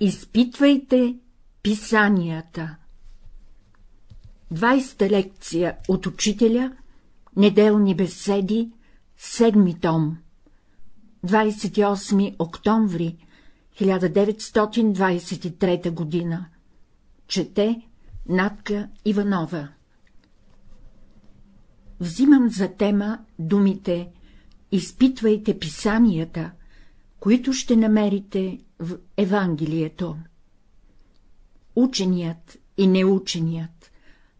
Изпитвайте писанията. 20 лекция от учителя, неделни беседи, седми том. 28 октомври 1923 година. Чете Натка Иванова. Взимам за тема думите «Изпитвайте писанията», които ще намерите в Евангелието. Ученият и неученият,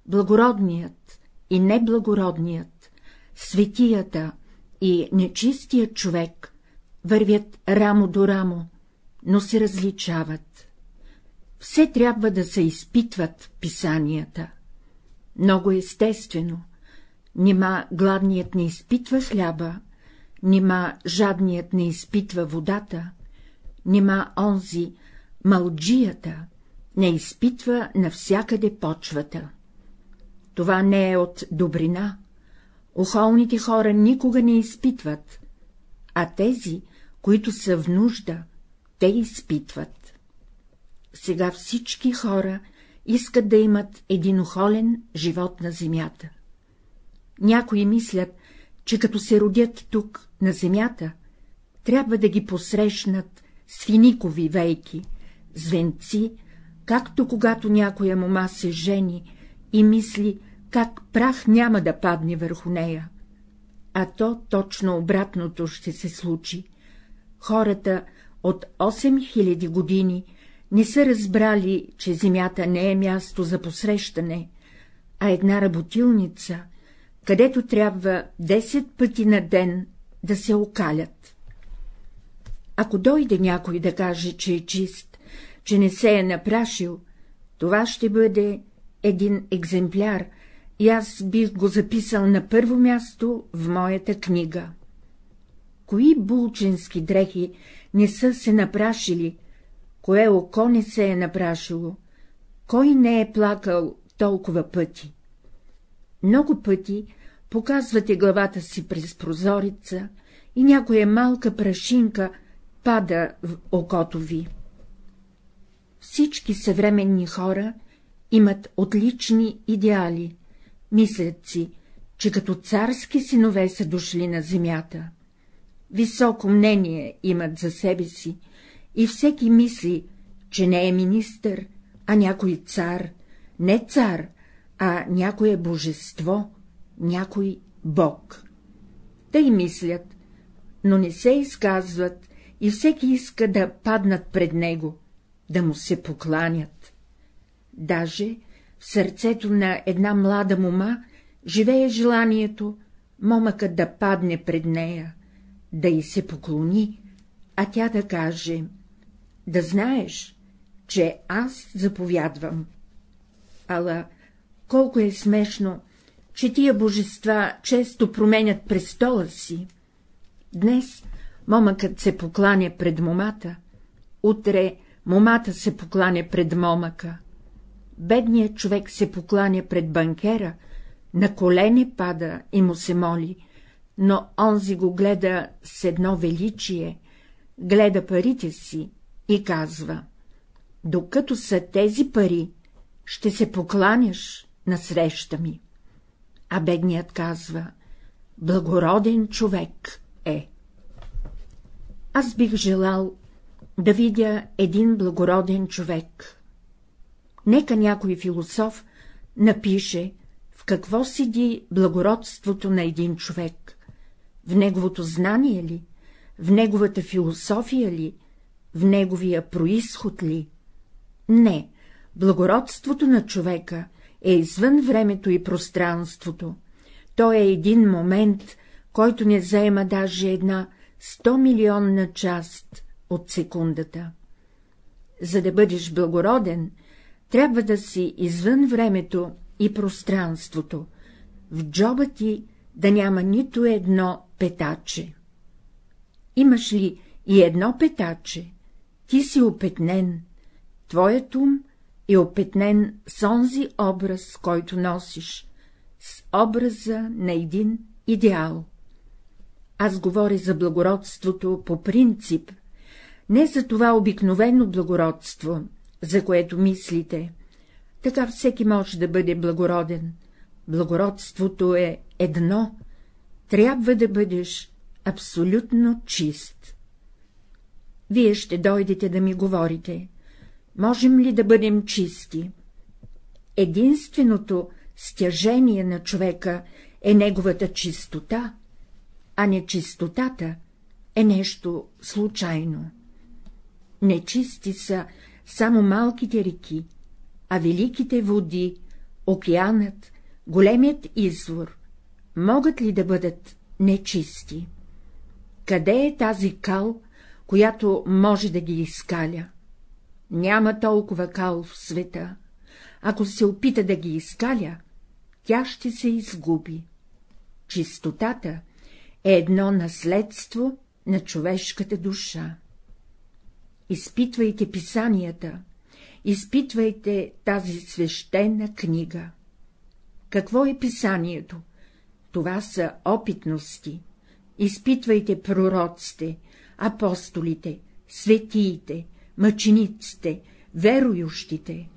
благородният и неблагородният, светията и нечистият човек вървят рамо до рамо, но се различават. Все трябва да се изпитват писанията. Много естествено, нима гладният не изпитва хляба, нима жадният не изпитва водата, нима онзи, мълджията, не изпитва навсякъде почвата. Това не е от добрина. Охолните хора никога не изпитват, а тези, които са в нужда, те изпитват. Сега всички хора искат да имат един охолен живот на земята. Някои мислят, че като се родят тук, на земята, трябва да ги посрещнат с финикови вейки, звенци, както когато някоя мома се жени и мисли, как прах няма да падне върху нея. А то точно обратното ще се случи. Хората от 8000 години не са разбрали, че земята не е място за посрещане, а една работилница, където трябва 10 пъти на ден да се окалят. Ако дойде някой да каже, че е чист, че не се е напрашил, това ще бъде един екземпляр, и аз бих го записал на първо място в моята книга. Кои булченски дрехи не са се напрашили, кое око не се е напрашило, кой не е плакал толкова пъти? Много пъти показвате главата си през прозорица и някоя малка прашинка пада в окото ви. Всички съвременни хора имат отлични идеали, мислят си, че като царски синове са дошли на земята. Високо мнение имат за себе си и всеки мисли, че не е министър, а някой цар, не цар, а някое божество, някой бог. Тъй мислят, но не се изказват и всеки иска да паднат пред него, да му се покланят. Даже в сърцето на една млада мома живее желанието момъкът да падне пред нея, да й се поклони, а тя да каже — да знаеш, че аз заповядвам. Ала колко е смешно, че тия божества често променят престола си. Днес момъкът се покланя пред момата, утре момата се покланя пред момъка. Бедният човек се покланя пред банкера, на колене пада и му се моли, но онзи го гледа с едно величие, гледа парите си и казва — докато са тези пари, ще се покланяш на среща ми. А бедният казва — благороден човек е. Аз бих желал да видя един благороден човек. Нека някой философ напише, в какво седи благородството на един човек, в неговото знание ли, в неговата философия ли, в неговия происход ли. Не, благородството на човека е извън времето и пространството. То е един момент, който не заема даже една 100 милионна част от секундата. За да бъдеш благороден, трябва да си извън времето и пространството, в джоба ти да няма нито едно петаче. Имаш ли и едно петаче, ти си опетнен, твоят ум е опетнен с онзи образ, който носиш, с образа на един идеал. Аз говоря за благородството по принцип, не за това обикновено благородство, за което мислите. Така всеки може да бъде благороден. Благородството е едно, трябва да бъдеш абсолютно чист. Вие ще дойдете да ми говорите, можем ли да бъдем чисти? Единственото стяжение на човека е неговата чистота, а нечистотата е нещо случайно. Нечисти са само малките реки, а великите води, океанът, големият извор, могат ли да бъдат нечисти? Къде е тази кал, която може да ги изкаля? Няма толкова кал в света. Ако се опита да ги изкаля, тя ще се изгуби. Чистотата е едно наследство на човешката душа. Изпитвайте писанията, изпитвайте тази свещена книга. Какво е писанието? Това са опитности. Изпитвайте пророците, апостолите, светиите, мъчениците, верующите.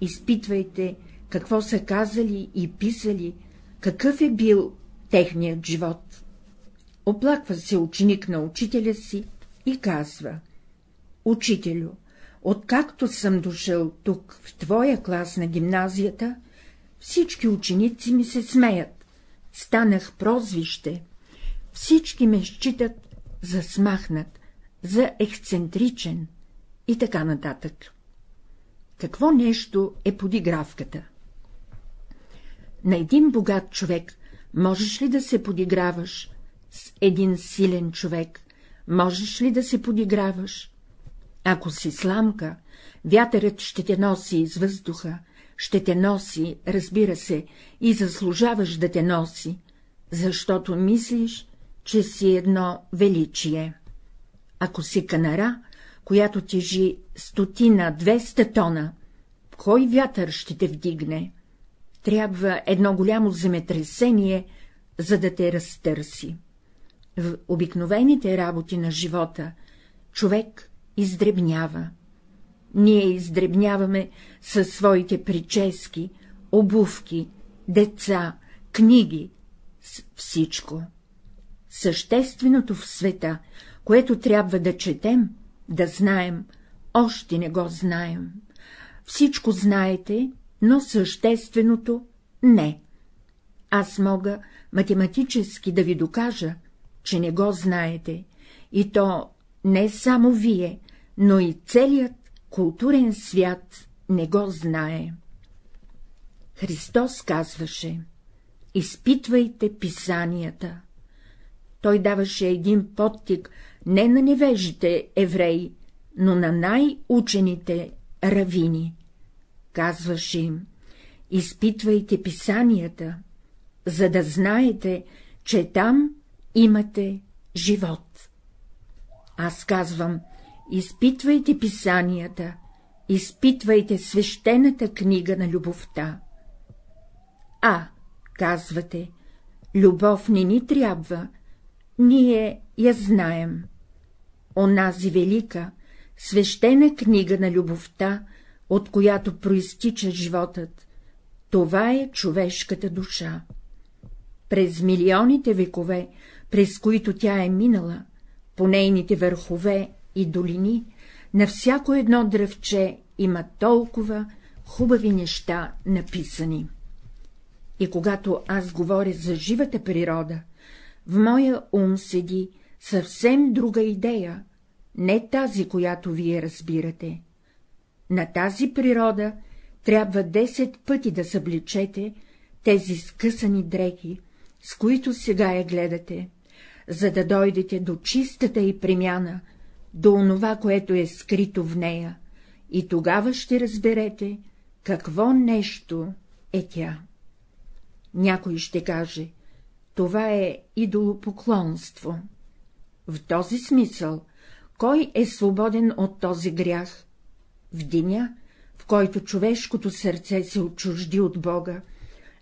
Изпитвайте, какво са казали и писали, какъв е бил техният живот. Оплаква се ученик на учителя си и казва — Учителю, откакто съм дошъл тук, в твоя клас на гимназията, всички ученици ми се смеят, станах прозвище, всички ме считат за смахнат, за ексцентричен и така нататък. Какво нещо е подигравката? На един богат човек можеш ли да се подиграваш с един силен човек? Можеш ли да се подиграваш? Ако си сламка, вятърът ще те носи из въздуха, ще те носи, разбира се, и заслужаваш да те носи, защото мислиш, че си едно величие. Ако си канара, която тежи стотина, двеста тона, кой вятър ще те вдигне? Трябва едно голямо земетресение, за да те разтърси. В обикновените работи на живота човек издребнява. Ние издребняваме със своите прически, обувки, деца, книги, с всичко. Същественото в света, което трябва да четем, да знаем, още не го знаем. Всичко знаете, но същественото — не. Аз мога математически да ви докажа, че не го знаете, и то не само вие, но и целият културен свят не го знае. Христос казваше — изпитвайте писанията. Той даваше един подтик не на невежите евреи, но на най-учените равини. Казваше им — изпитвайте писанията, за да знаете, че там имате живот. Аз казвам — изпитвайте писанията, изпитвайте свещената книга на любовта. А, казвате, любов не ни трябва, ние я знаем. Онази велика, свещена книга на любовта, от която проистича животът, това е човешката душа. През милионите векове, през които тя е минала, по нейните върхове и долини, на всяко едно дръвче има толкова хубави неща написани. И когато аз говоря за живата природа, в моя ум седи съвсем друга идея, не тази, която вие разбирате. На тази природа трябва 10 пъти да събличете тези скъсани дрехи, с които сега я гледате, за да дойдете до чистата и премяна, до онова, което е скрито в нея, и тогава ще разберете, какво нещо е тя. Някой ще каже, това е идолопоклонство. В този смисъл, кой е свободен от този грях? В деня, в който човешкото сърце се отчужди от Бога,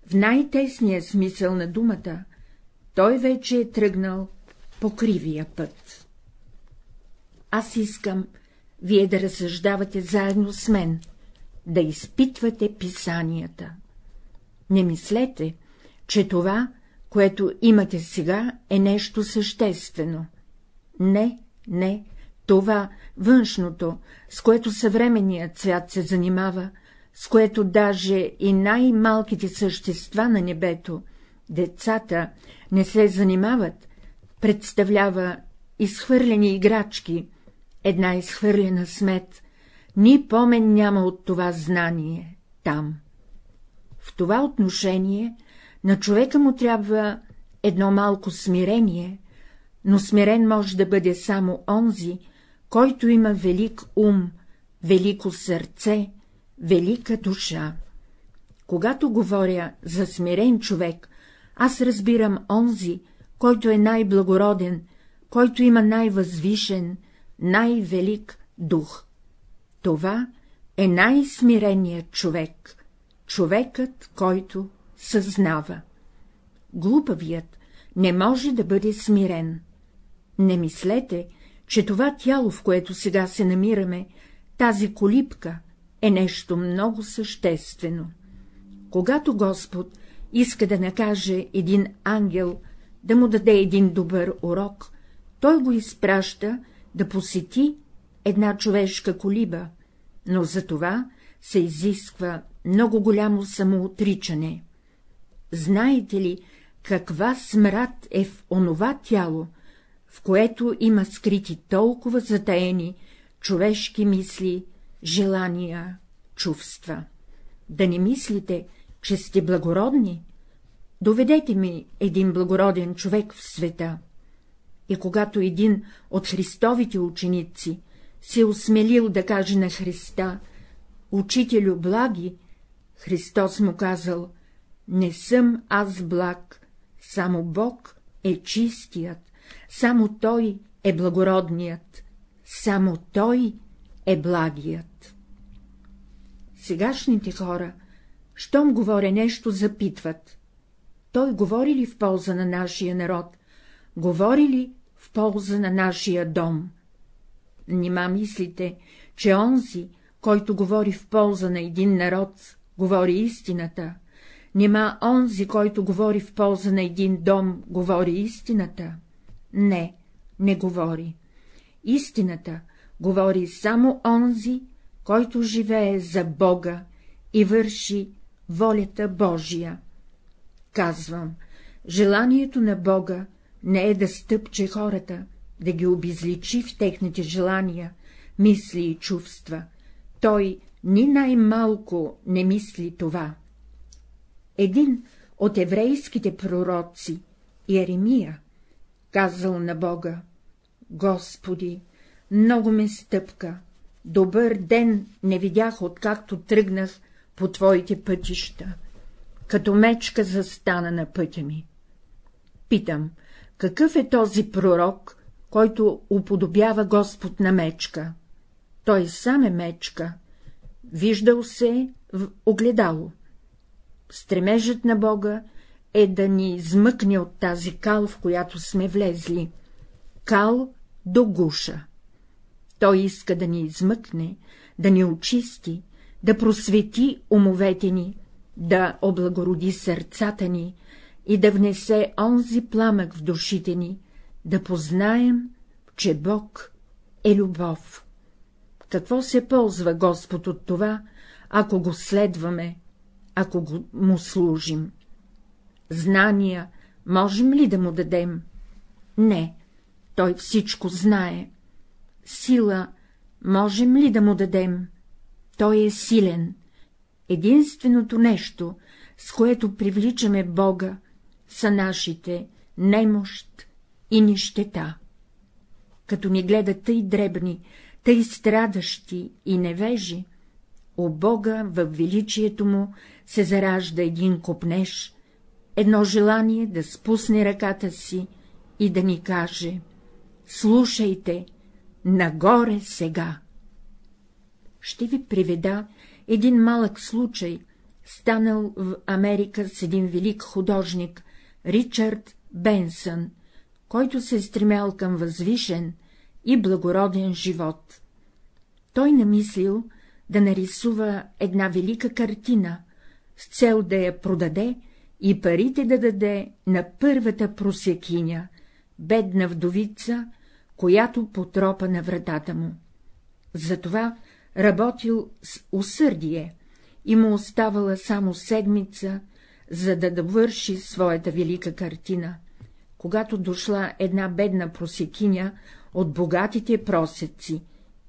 в най-тесния смисъл на думата, той вече е тръгнал по кривия път. аз искам вие да разсъждавате заедно с мен, да изпитвате писанията. Не мислете, че това, което имате сега, е нещо съществено. Не, не, това, външното, с което съвременният свят се занимава, с което даже и най-малките същества на небето, децата, не се занимават, представлява изхвърлени играчки, една изхвърлена смет, ни помен няма от това знание там. В това отношение на човека му трябва едно малко смирение, но смирен може да бъде само онзи, който има велик ум, велико сърце, велика душа. Когато говоря за смирен човек, аз разбирам онзи, който е най-благороден, който има най-възвишен, най-велик дух. Това е най-смиреният човек, човекът, който съзнава. Глупавият не може да бъде смирен. Не мислете, че това тяло, в което сега се намираме, тази колипка, е нещо много съществено. Когато Господ иска да накаже един ангел, да му даде един добър урок, той го изпраща да посети една човешка колиба, но за това се изисква много голямо самоотричане. Знаете ли, каква смрад е в онова тяло, в което има скрити толкова затаени човешки мисли, желания, чувства? Да не мислите, че сте благородни? Доведете ми един благороден човек в света. И когато един от Христовите ученици се осмелил да каже на Христа, Учителю благи, Христос му казал, не съм аз благ, само Бог е чистият, само Той е благородният, само Той е благият. Сегашните хора, щом говоря нещо, запитват. Той говори ли в полза на нашия народ? Говори ли в полза на нашия дом? Нима мислите, че онзи, който говори в полза на един народ, говори истината, Нима онзи, който говори в полза на един дом, говори истината? Не, не говори. Истината говори само онзи, който живее за Бога и върши волята Божия. Казвам, желанието на Бога не е да стъпче хората, да ги обезличи в техните желания, мисли и чувства. Той ни най-малко не мисли това. Един от еврейските пророци, Еремия, казал на Бога, Господи, много ме стъпка, добър ден не видях, откакто тръгнах по Твоите пътища, като мечка застана на пътя ми. Питам, какъв е този пророк, който уподобява Господ на мечка? Той сам е мечка, виждал се в огледало. Стремежът на Бога е да ни измъкне от тази кал, в която сме влезли. Кал до гуша. Той иска да ни измъкне, да ни очисти, да просвети умовете ни, да облагороди сърцата ни и да внесе онзи пламък в душите ни, да познаем, че Бог е любов. Какво се ползва Господ от това, ако го следваме, ако го му служим? Знания можем ли да му дадем? Не, той всичко знае. Сила можем ли да му дадем? Той е силен. Единственото нещо, с което привличаме Бога, са нашите немощ и нищета. Като ни гледат тъй дребни, тъй страдащи и невежи, у Бога във величието му се заражда един копнеж, едно желание да спусне ръката си и да ни каже — слушайте, нагоре сега. Ще ви приведа един малък случай, станал в Америка с един велик художник, Ричард Бенсън, който се е стремял към възвишен и благороден живот. Той намислил да нарисува една велика картина, с цел да я продаде и парите да даде на първата просекиня, бедна вдовица, която потропа на вратата му. Затова работил с усърдие и му оставала само седмица, за да довърши своята велика картина. Когато дошла една бедна просекиня от богатите просеци,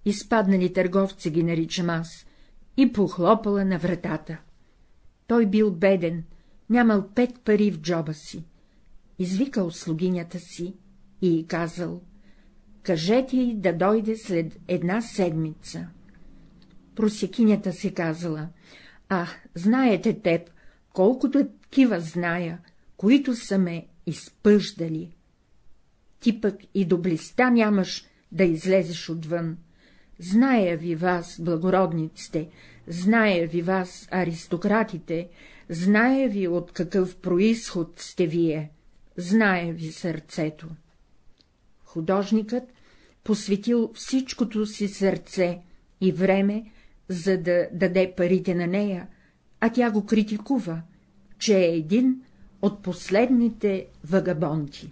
изпаднали търговци ги наричам аз, и похлопала на вратата. Той бил беден, нямал пет пари в джоба си. Извикал слугинята си и казал — кажете й да дойде след една седмица. Просекинята си казала — а, знаете теб, колкото такива зная, които са ме изпъждали. Ти пък и до блиста нямаш да излезеш отвън. Зная ви вас, благородниците, зная ви вас, аристократите, зная ви от какъв происход сте вие, знае ви сърцето. Художникът посветил всичкото си сърце и време, за да даде парите на нея, а тя го критикува, че е един от последните вагабонти.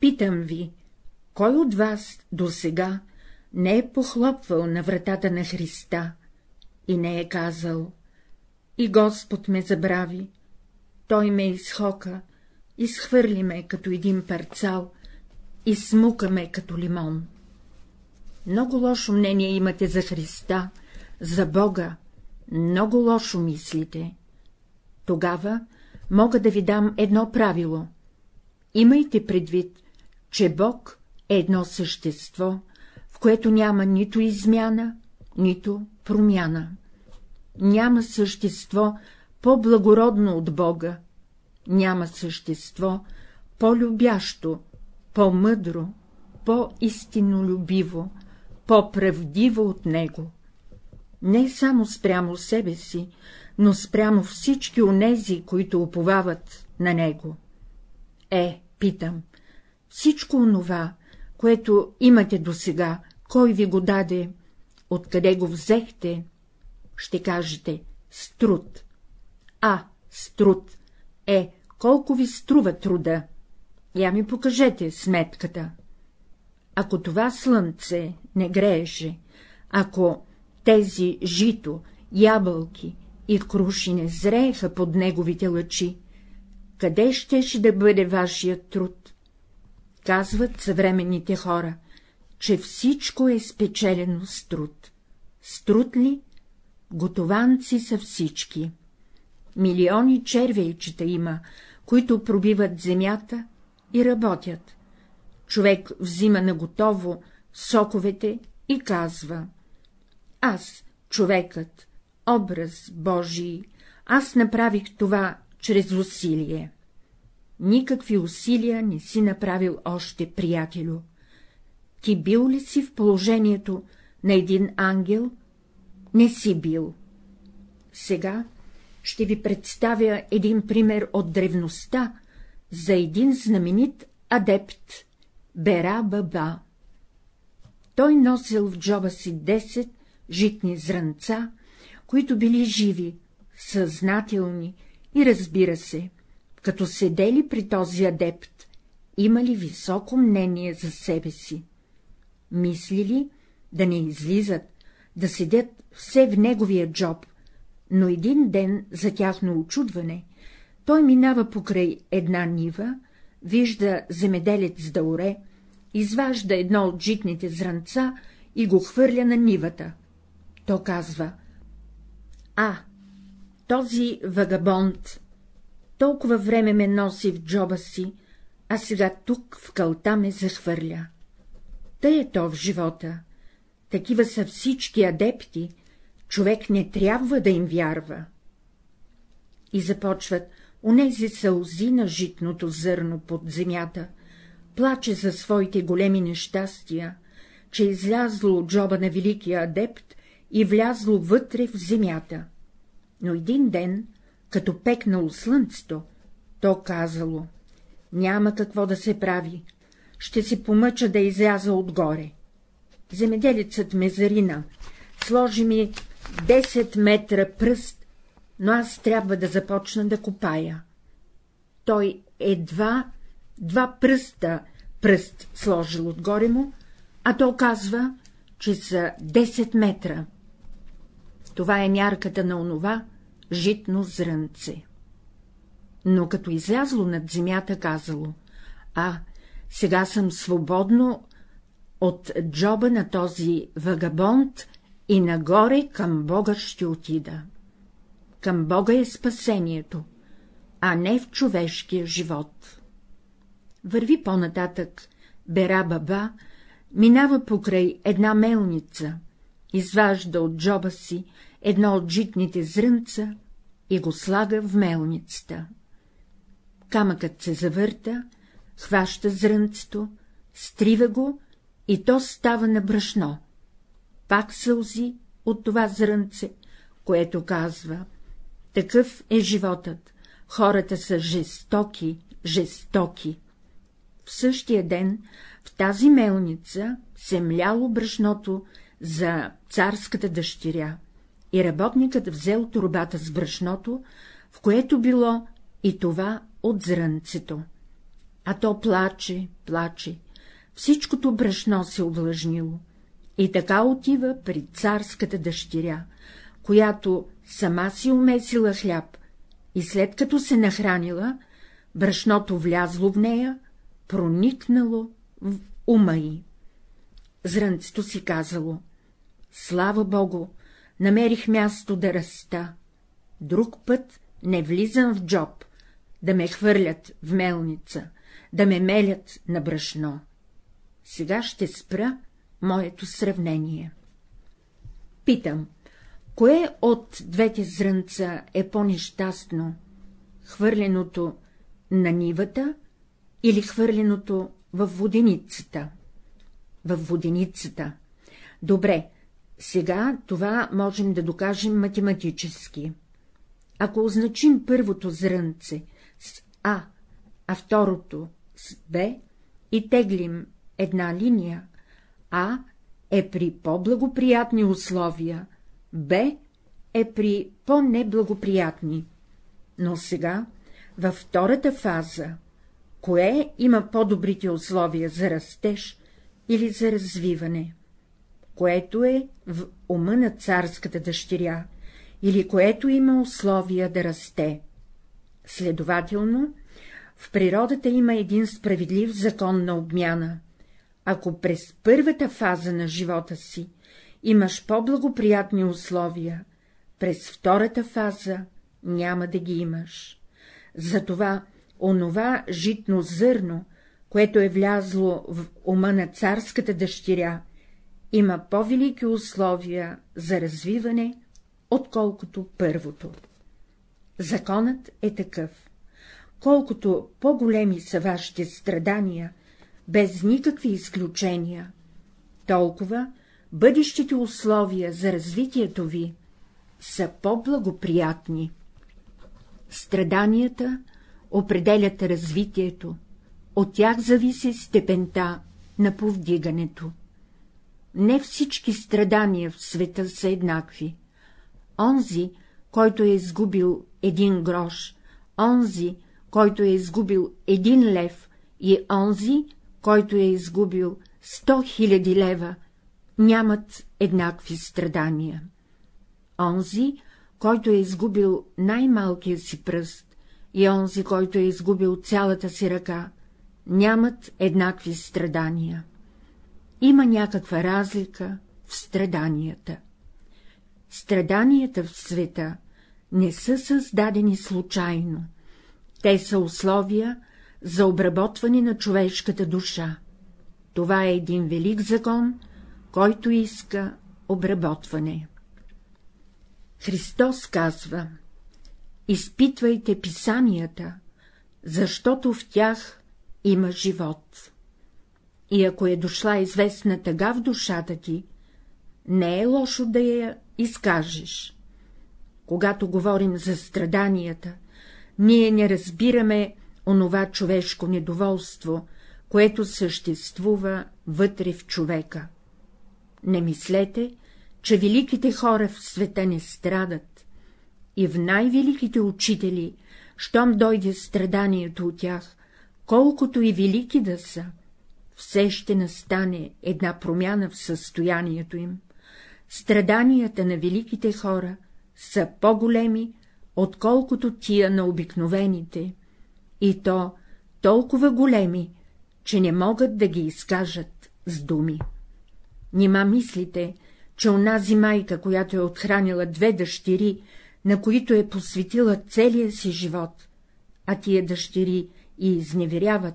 Питам ви, кой от вас до сега не е похлопвал на вратата на Христа и не е казал — и Господ ме забрави, той ме изхока, изхвърли ме като един парцал и смука ме като лимон. Много лошо мнение имате за Христа, за Бога, много лошо мислите. Тогава мога да ви дам едно правило. Имайте предвид, че Бог е едно същество, в което няма нито измяна, нито промяна. Няма същество по-благородно от Бога, няма същество по-любящо, по-мъдро, по-истинолюбиво, по-правдиво от Него. Не само спрямо себе си, но спрямо всички онези, които уповават на Него. Е, питам, всичко онова, което имате досега, кой ви го даде, откъде го взехте, ще кажете — с. А, с. Е, колко ви струва труда? Я ми покажете сметката. Ако това слънце не грееше, ако тези жито, ябълки и круши не зрееха под неговите лъчи, къде щеше да бъде вашият труд? Казват съвременните хора, че всичко е спечелено с труд. С труд ли? Готованци са всички. Милиони червейчета има, които пробиват земята и работят. Човек взима на готово соковете и казва — аз, човекът, образ Божий, аз направих това чрез усилие. Никакви усилия не си направил още, приятелю. Ти бил ли си в положението на един ангел? Не си бил. Сега ще ви представя един пример от древността за един знаменит адепт — Бера Баба. Той носил в джоба си 10 житни зранца, които били живи, съзнателни и, разбира се, като седели при този адепт, имали високо мнение за себе си. Мислили да не излизат, да седят все в неговия джоб, но един ден за тяхно очудване той минава покрай една нива, вижда земеделец да оре, изважда едно от житните зранца и го хвърля на нивата. То казва — А, този вагабонт толкова време ме носи в джоба си, а сега тук в кълта ме захвърля. Тъй е то в живота. Такива са всички адепти, човек не трябва да им вярва. И започват онези сълзи на житното зърно под земята, плаче за своите големи нещастия, че е излязло от джоба на великия адепт и влязло вътре в земята. Но един ден, като пекнало слънцето, то казало — няма какво да се прави, ще си помъча да изляза отгоре. Земеделецът ме зарина, сложи ми 10 метра пръст, но аз трябва да започна да копая. Той едва два пръста пръст сложил отгоре му, а то казва, че са 10 метра. Това е мярката на онова житно зрънце. Но като излязло над земята, казало, а, сега съм свободно от джоба на този вагабонт и нагоре към Бога ще отида. Към Бога е спасението, а не в човешкия живот. Върви по-нататък, бера баба, минава покрай една мелница, изважда от джоба си едно от житните зрънца и го слага в мелницата. Камъкът се завърта, хваща зрънцето, стрива го и то става на брашно. Пак сълзи от това зрънце, което казва — такъв е животът, хората са жестоки, жестоки. В същия ден в тази мелница се мляло брашното за царската дъщеря. И работникът взел турбата с брашното, в което било и това от зрънцето. А то плаче, плаче, всичкото брашно се облъжнило и така отива при царската дъщеря, която сама си умесила хляб и след като се нахранила, брашното влязло в нея, проникнало в ума й. Зрънцето си казало — слава Богу, намерих място да раста, друг път не влизам в джоб, да ме хвърлят в мелница, да ме мелят на брашно. Сега ще спра моето сравнение. Питам, кое от двете зрънца е по-нещастно, хвърленото на нивата или хвърленото в воденицата? В воденицата. Добре, сега това можем да докажем математически. Ако означим първото зрънце с А, а второто с Б и теглим една линия, А е при по-благоприятни условия, Б е при по-неблагоприятни. Но сега, във втората фаза, кое има по-добрите условия за растеж или за развиване? Което е в ума на царската дъщеря, или което има условия да расте. Следователно, в природата има един справедлив закон на обмяна. Ако през първата фаза на живота си имаш по-благоприятни условия, през втората фаза няма да ги имаш. Затова онова житно зърно, което е влязло в ума на царската дъщеря, има по-велики условия за развиване, отколкото първото. Законът е такъв. Колкото по-големи са вашите страдания, без никакви изключения, толкова бъдещите условия за развитието ви са по-благоприятни. Страданията определят развитието, от тях зависи степента на повдигането. Не всички страдания в света са еднакви. Онзи, който е изгубил един грош, онзи, който е изгубил един лев и онзи, който е изгубил сто хиляди лева, нямат еднакви страдания. Онзи, който е изгубил най-малкия си пръст, и онзи, който е изгубил цялата си ръка, нямат еднакви страдания. Има някаква разлика в страданията. Страданията в света не са създадени случайно, те са условия за обработване на човешката душа. Това е един велик закон, който иска обработване. Христос казва — изпитвайте писанията, защото в тях има живот. И ако е дошла известна тъга в душата ти, не е лошо да я изкажеш. Когато говорим за страданията, ние не разбираме онова човешко недоволство, което съществува вътре в човека. Не мислете, че великите хора в света не страдат. И в най-великите учители, щом дойде страданието от тях, колкото и велики да са, все ще настане една промяна в състоянието им. Страданията на великите хора са по-големи, отколкото тия на обикновените, и то толкова големи, че не могат да ги изкажат с думи. Нима мислите, че онази майка, която е отхранила две дъщери, на които е посветила целия си живот, а тия дъщери и изневеряват,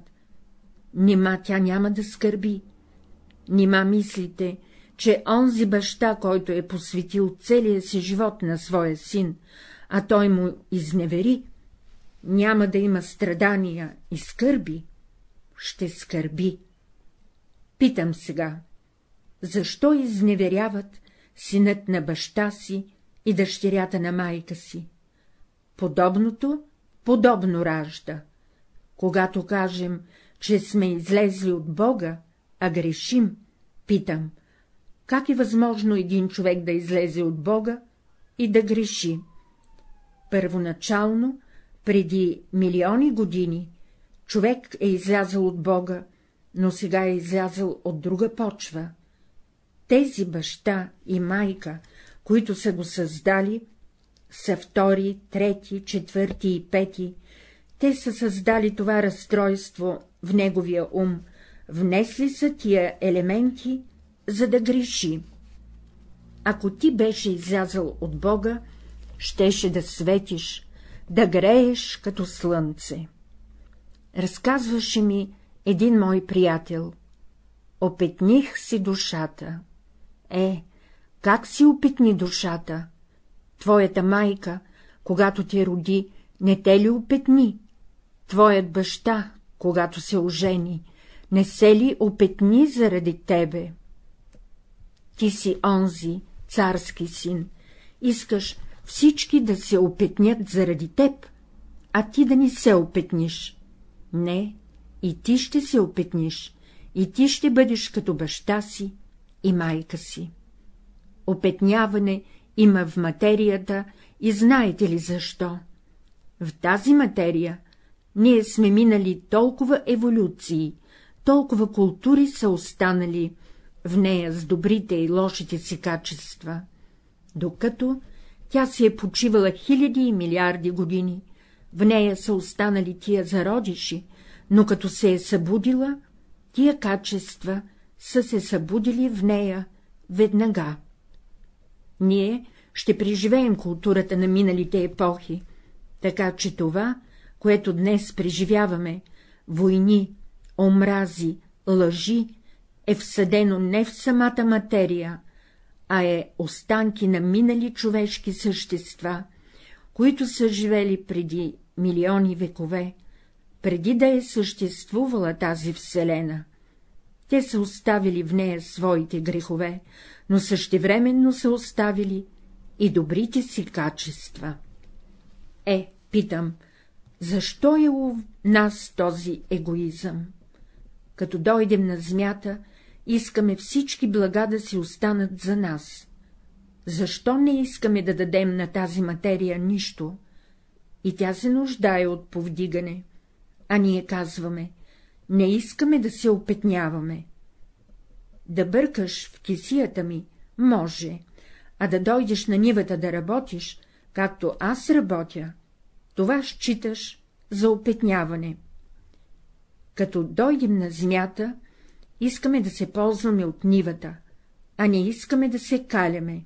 нима тя няма да скърби. Нима мислите, че онзи баща, който е посветил целия си живот на своя син, а той му изневери, няма да има страдания и скърби, ще скърби. Питам сега, защо изневеряват синът на баща си и дъщерята на майка си? Подобното подобно ражда. Когато кажем, че сме излезли от Бога, а грешим, питам, как е възможно един човек да излезе от Бога и да греши? Първоначално, преди милиони години, човек е излязъл от Бога, но сега е излязъл от друга почва. Тези баща и майка, които са го създали, са втори, трети, четвърти и пети, те са създали това разстройство в неговия ум, внесли са тия елементи, за да греши. Ако ти беше излязъл от Бога, щеше да светиш, да грееш като слънце. Разказваше ми един мой приятел. Опетних си душата. Е, как си опитни душата? Твоята майка, когато те роди, не те ли опетни? Твоят баща, когато се ожени, не се ли опетни заради тебе? Ти си онзи, царски син, искаш всички да се опетнят заради теб, а ти да ни се опетниш. Не, и ти ще се опетниш, и ти ще бъдеш като баща си и майка си. Опетняване има в материята и знаете ли защо? В тази материя ние сме минали толкова еволюции, толкова култури са останали в нея с добрите и лошите си качества, докато тя си е почивала хиляди и милиарди години, в нея са останали тия зародиши, но като се е събудила, тия качества са се събудили в нея веднага. Ние ще преживеем културата на миналите епохи, така че това, което днес преживяваме, войни, омрази, лъжи, е всъдено не в самата материя, а е останки на минали човешки същества, които са живели преди милиони векове, преди да е съществувала тази вселена. Те са оставили в нея своите грехове, но същевременно са оставили и добрите си качества. Е, питам, защо е у нас този егоизъм? Като дойдем на земята, искаме всички блага да си останат за нас. Защо не искаме да дадем на тази материя нищо? И тя се нуждае от повдигане, а ние казваме, не искаме да се опетняваме. Да бъркаш в кисията ми, може, а да дойдеш на нивата да работиш, както аз работя, това считаш за опетняване. Като дойдем на земята, искаме да се ползваме от нивата, а не искаме да се каляме.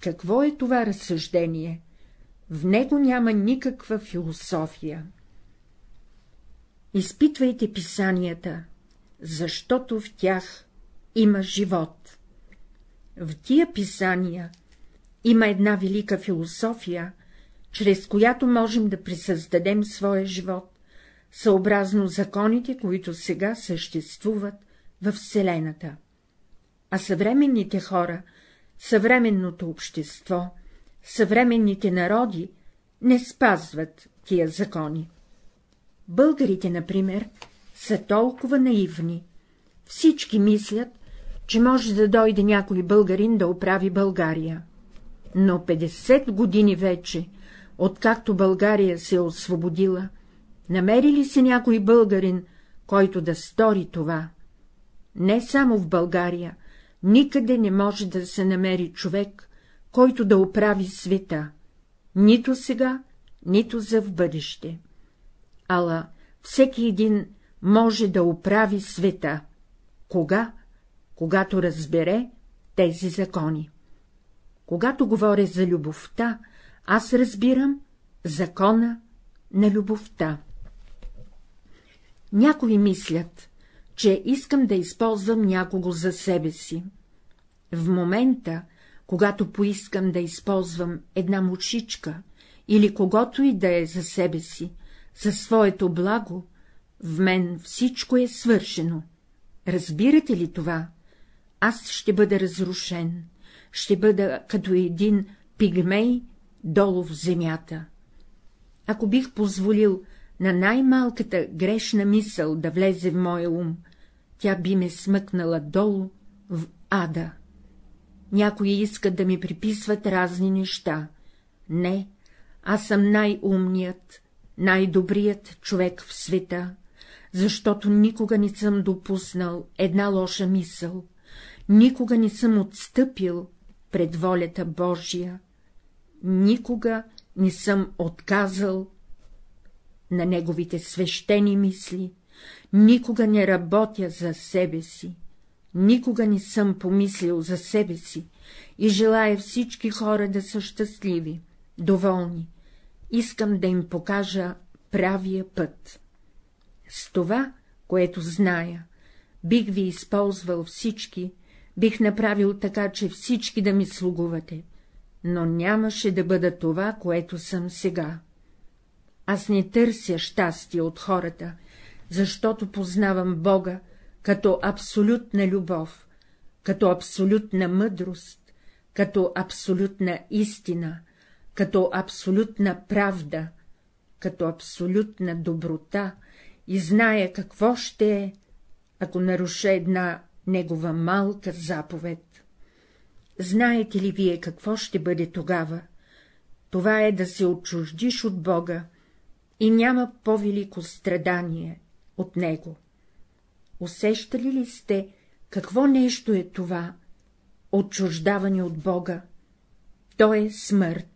Какво е това разсъждение? В него няма никаква философия. Изпитвайте писанията, защото в тях има живот. В тия писания има една велика философия, чрез която можем да присъздадем своя живот, съобразно законите, които сега съществуват във Вселената. А съвременните хора, съвременното общество, съвременните народи не спазват тия закони. Българите, например, са толкова наивни. Всички мислят, че може да дойде някой българин да оправи България. Но 50 години вече, откакто България се е освободила, намери ли се някой българин, който да стори това? Не само в България, никъде не може да се намери човек, който да оправи света, нито сега, нито за в бъдеще. Ала всеки един може да оправи света. Кога? Когато разбере тези закони. Когато говоря за любовта, аз разбирам закона на любовта. Някои мислят, че искам да използвам някого за себе си. В момента, когато поискам да използвам една мушичка или когото и да е за себе си, за своето благо, в мен всичко е свършено. Разбирате ли това? Аз ще бъда разрушен, ще бъда като един пигмей долу в земята. Ако бих позволил на най-малката грешна мисъл да влезе в моя ум, тя би ме смъкнала долу в ада. Някои искат да ми приписват разни неща. Не, аз съм най-умният, най-добрият човек в света, защото никога не съм допуснал една лоша мисъл, никога не съм отстъпил пред волята Божия, никога не съм отказал на неговите свещени мисли, никога не работя за себе си, никога не съм помислил за себе си и желая всички хора да са щастливи, доволни. Искам да им покажа правия път. С това, което зная, бих ви използвал всички, бих направил така, че всички да ми слугувате, но нямаше да бъда това, което съм сега. Аз не търся щастие от хората, защото познавам Бога като абсолютна любов, като абсолютна мъдрост, като абсолютна истина, като абсолютна правда, като абсолютна доброта и зная какво ще е, ако наруша една негова малка заповед. Знаете ли вие какво ще бъде тогава? Това е да се отчуждиш от Бога и няма по-велико страдание от Него. Усещали ли сте, какво нещо е това, отчуждаване от Бога? То е смърт.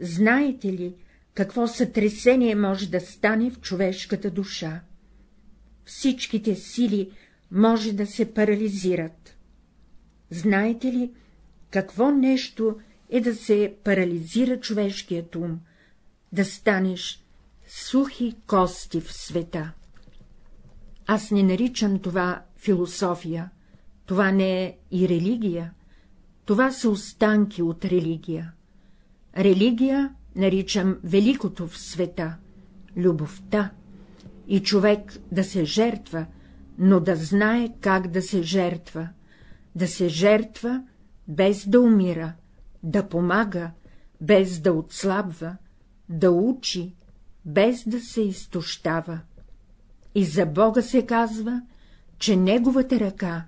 Знаете ли, какво сътресение може да стане в човешката душа? Всичките сили може да се парализират. Знаете ли, какво нещо е да се парализира човешкият ум, да станеш сухи кости в света? Аз не наричам това философия, това не е и религия, това са останки от религия. Религия наричам великото в света, любовта, и човек да се жертва, но да знае как да се жертва, да се жертва, без да умира, да помага, без да отслабва, да учи, без да се изтощава. И за Бога се казва, че Неговата ръка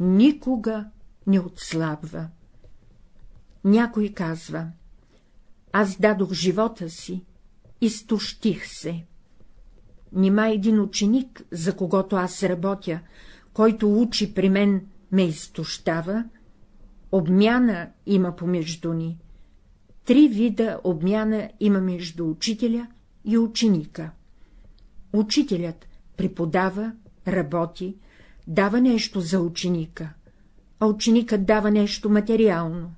никога не отслабва. Някой казва, аз дадох живота си, изтощих се. Нима един ученик, за когото аз работя, който учи при мен, ме изтощава, обмяна има помежду ни. Три вида обмяна има между учителя и ученика. Учителят преподава, работи, дава нещо за ученика, а ученикът дава нещо материално.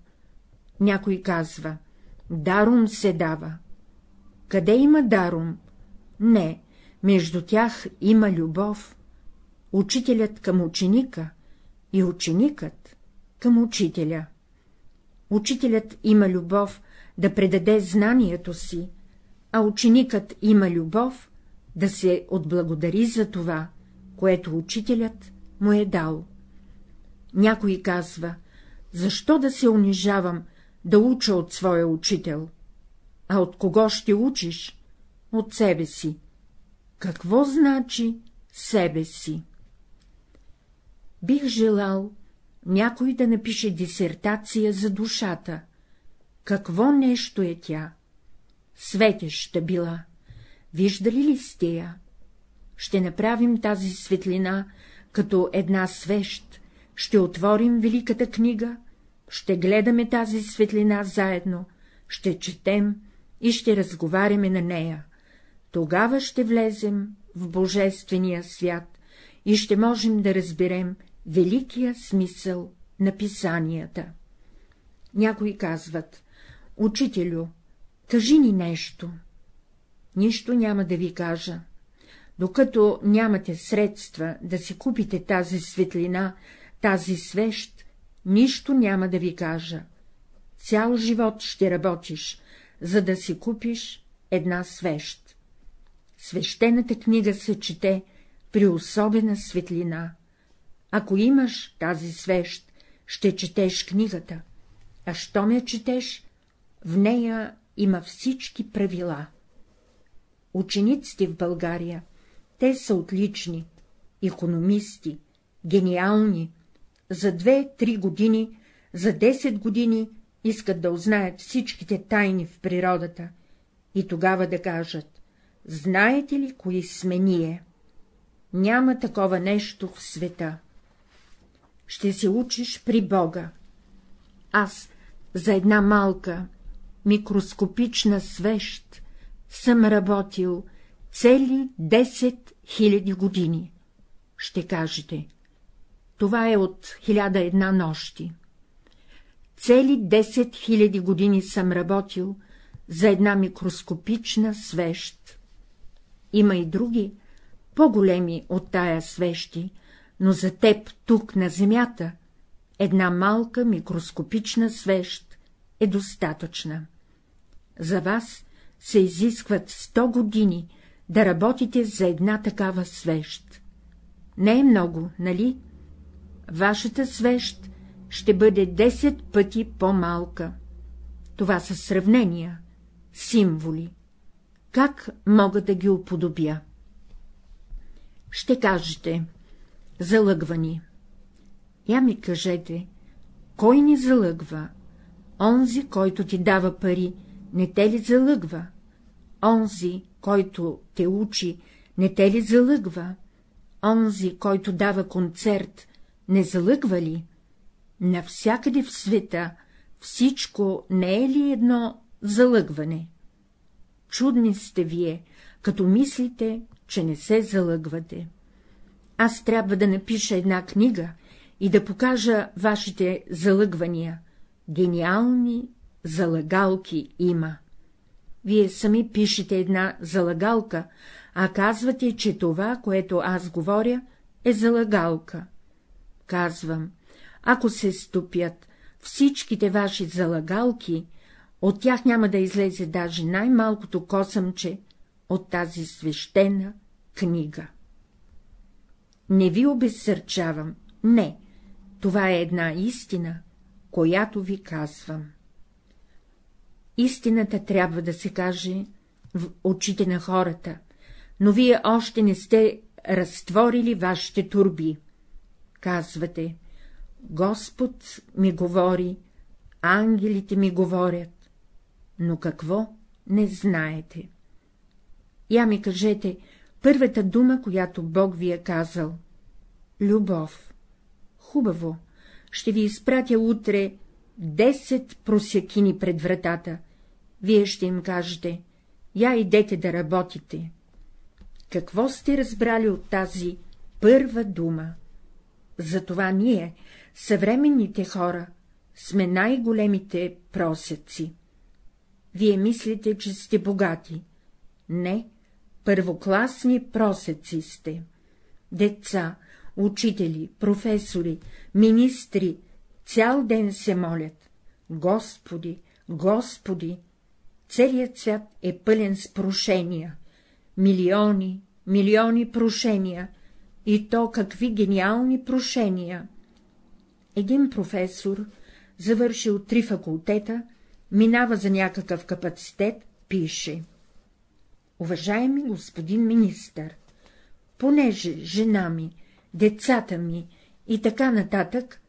Някой казва — дарум се дава. Къде има дарум? Не, между тях има любов. Учителят към ученика и ученикът към учителя. Учителят има любов да предаде знанието си, а ученикът има любов да се отблагодари за това, което учителят му е дал. Някой казва, защо да се унижавам, да уча от своя учител? А от кого ще учиш? От себе си. Какво значи себе си. Бих желал някой да напише дисертация за душата. Какво нещо е тя? Светеща била. Виждали ли сте я? Ще направим тази светлина като една свещ, ще отворим великата книга, ще гледаме тази светлина заедно, ще четем и ще разговаряме на нея. Тогава ще влезем в Божествения свят и ще можем да разберем великия смисъл на писанията. Някои казват, учителю, кажи ни нещо. Нищо няма да ви кажа. Докато нямате средства да си купите тази светлина, тази свещ, нищо няма да ви кажа. Цял живот ще работиш, за да си купиш една свещ. Свещената книга се чете при особена светлина. Ако имаш тази свещ, ще четеш книгата, а що ме четеш, в нея има всички правила. Учениците в България, те са отлични, економисти, гениални, за две-три години, за 10 години искат да узнаят всичките тайни в природата и тогава да кажат — знаете ли, кои сме ние? Няма такова нещо в света. Ще се учиш при Бога. Аз за една малка, микроскопична свещ съм работил цели 10 000 години. Ще кажете, това е от хиляда една нощи. Цели 10 000 години съм работил за една микроскопична свещ. Има и други, по-големи от тая свещи, но за теб тук на земята една малка микроскопична свещ е достатъчна. За вас се изискват 100 години да работите за една такава свещ. Не е много, нали? Вашата свещ ще бъде 10 пъти по-малка. Това са сравнения, символи. Как мога да ги уподобя? Ще кажете, залъгвани. Я ми кажете, кой ни залъгва? Онзи, който ти дава пари, не те ли залъгва? Онзи, който те учи, не те ли залъгва? Онзи, който дава концерт, не залъгва ли? Навсякъде в света всичко не е ли едно залъгване? Чудни сте вие, като мислите, че не се залъгвате. Аз трябва да напиша една книга и да покажа вашите залъгвания. Гениални залъгалки има. Вие сами пишете една залагалка, а казвате, че това, което аз говоря, е залагалка. Казвам, ако се стопят всичките ваши залагалки, от тях няма да излезе даже най-малкото косъмче от тази свещена книга. Не ви обезсърчавам, не, това е една истина, която ви казвам. Истината трябва да се каже в очите на хората, но вие още не сте разтворили вашите турби. Казвате, Господ ми говори, ангелите ми говорят, но какво не знаете. Я ми кажете първата дума, която Бог ви е казал. Любов. Хубаво. Ще ви изпратя утре десет просякини пред вратата. Вие ще им кажете, я идете да работите. Какво сте разбрали от тази първа дума? Затова ние, съвременните хора, сме най-големите просеци. Вие мислите, че сте богати. Не, първокласни просеци сте. Деца, учители, професори, министри цял ден се молят. Господи, Господи! Целият свят е пълен с прошения. Милиони, милиони прошения. И то какви гениални прошения! Един професор, завършил три факултета, минава за някакъв капацитет, пише. Уважаеми господин министър, понеже жена ми, децата ми и така нататък,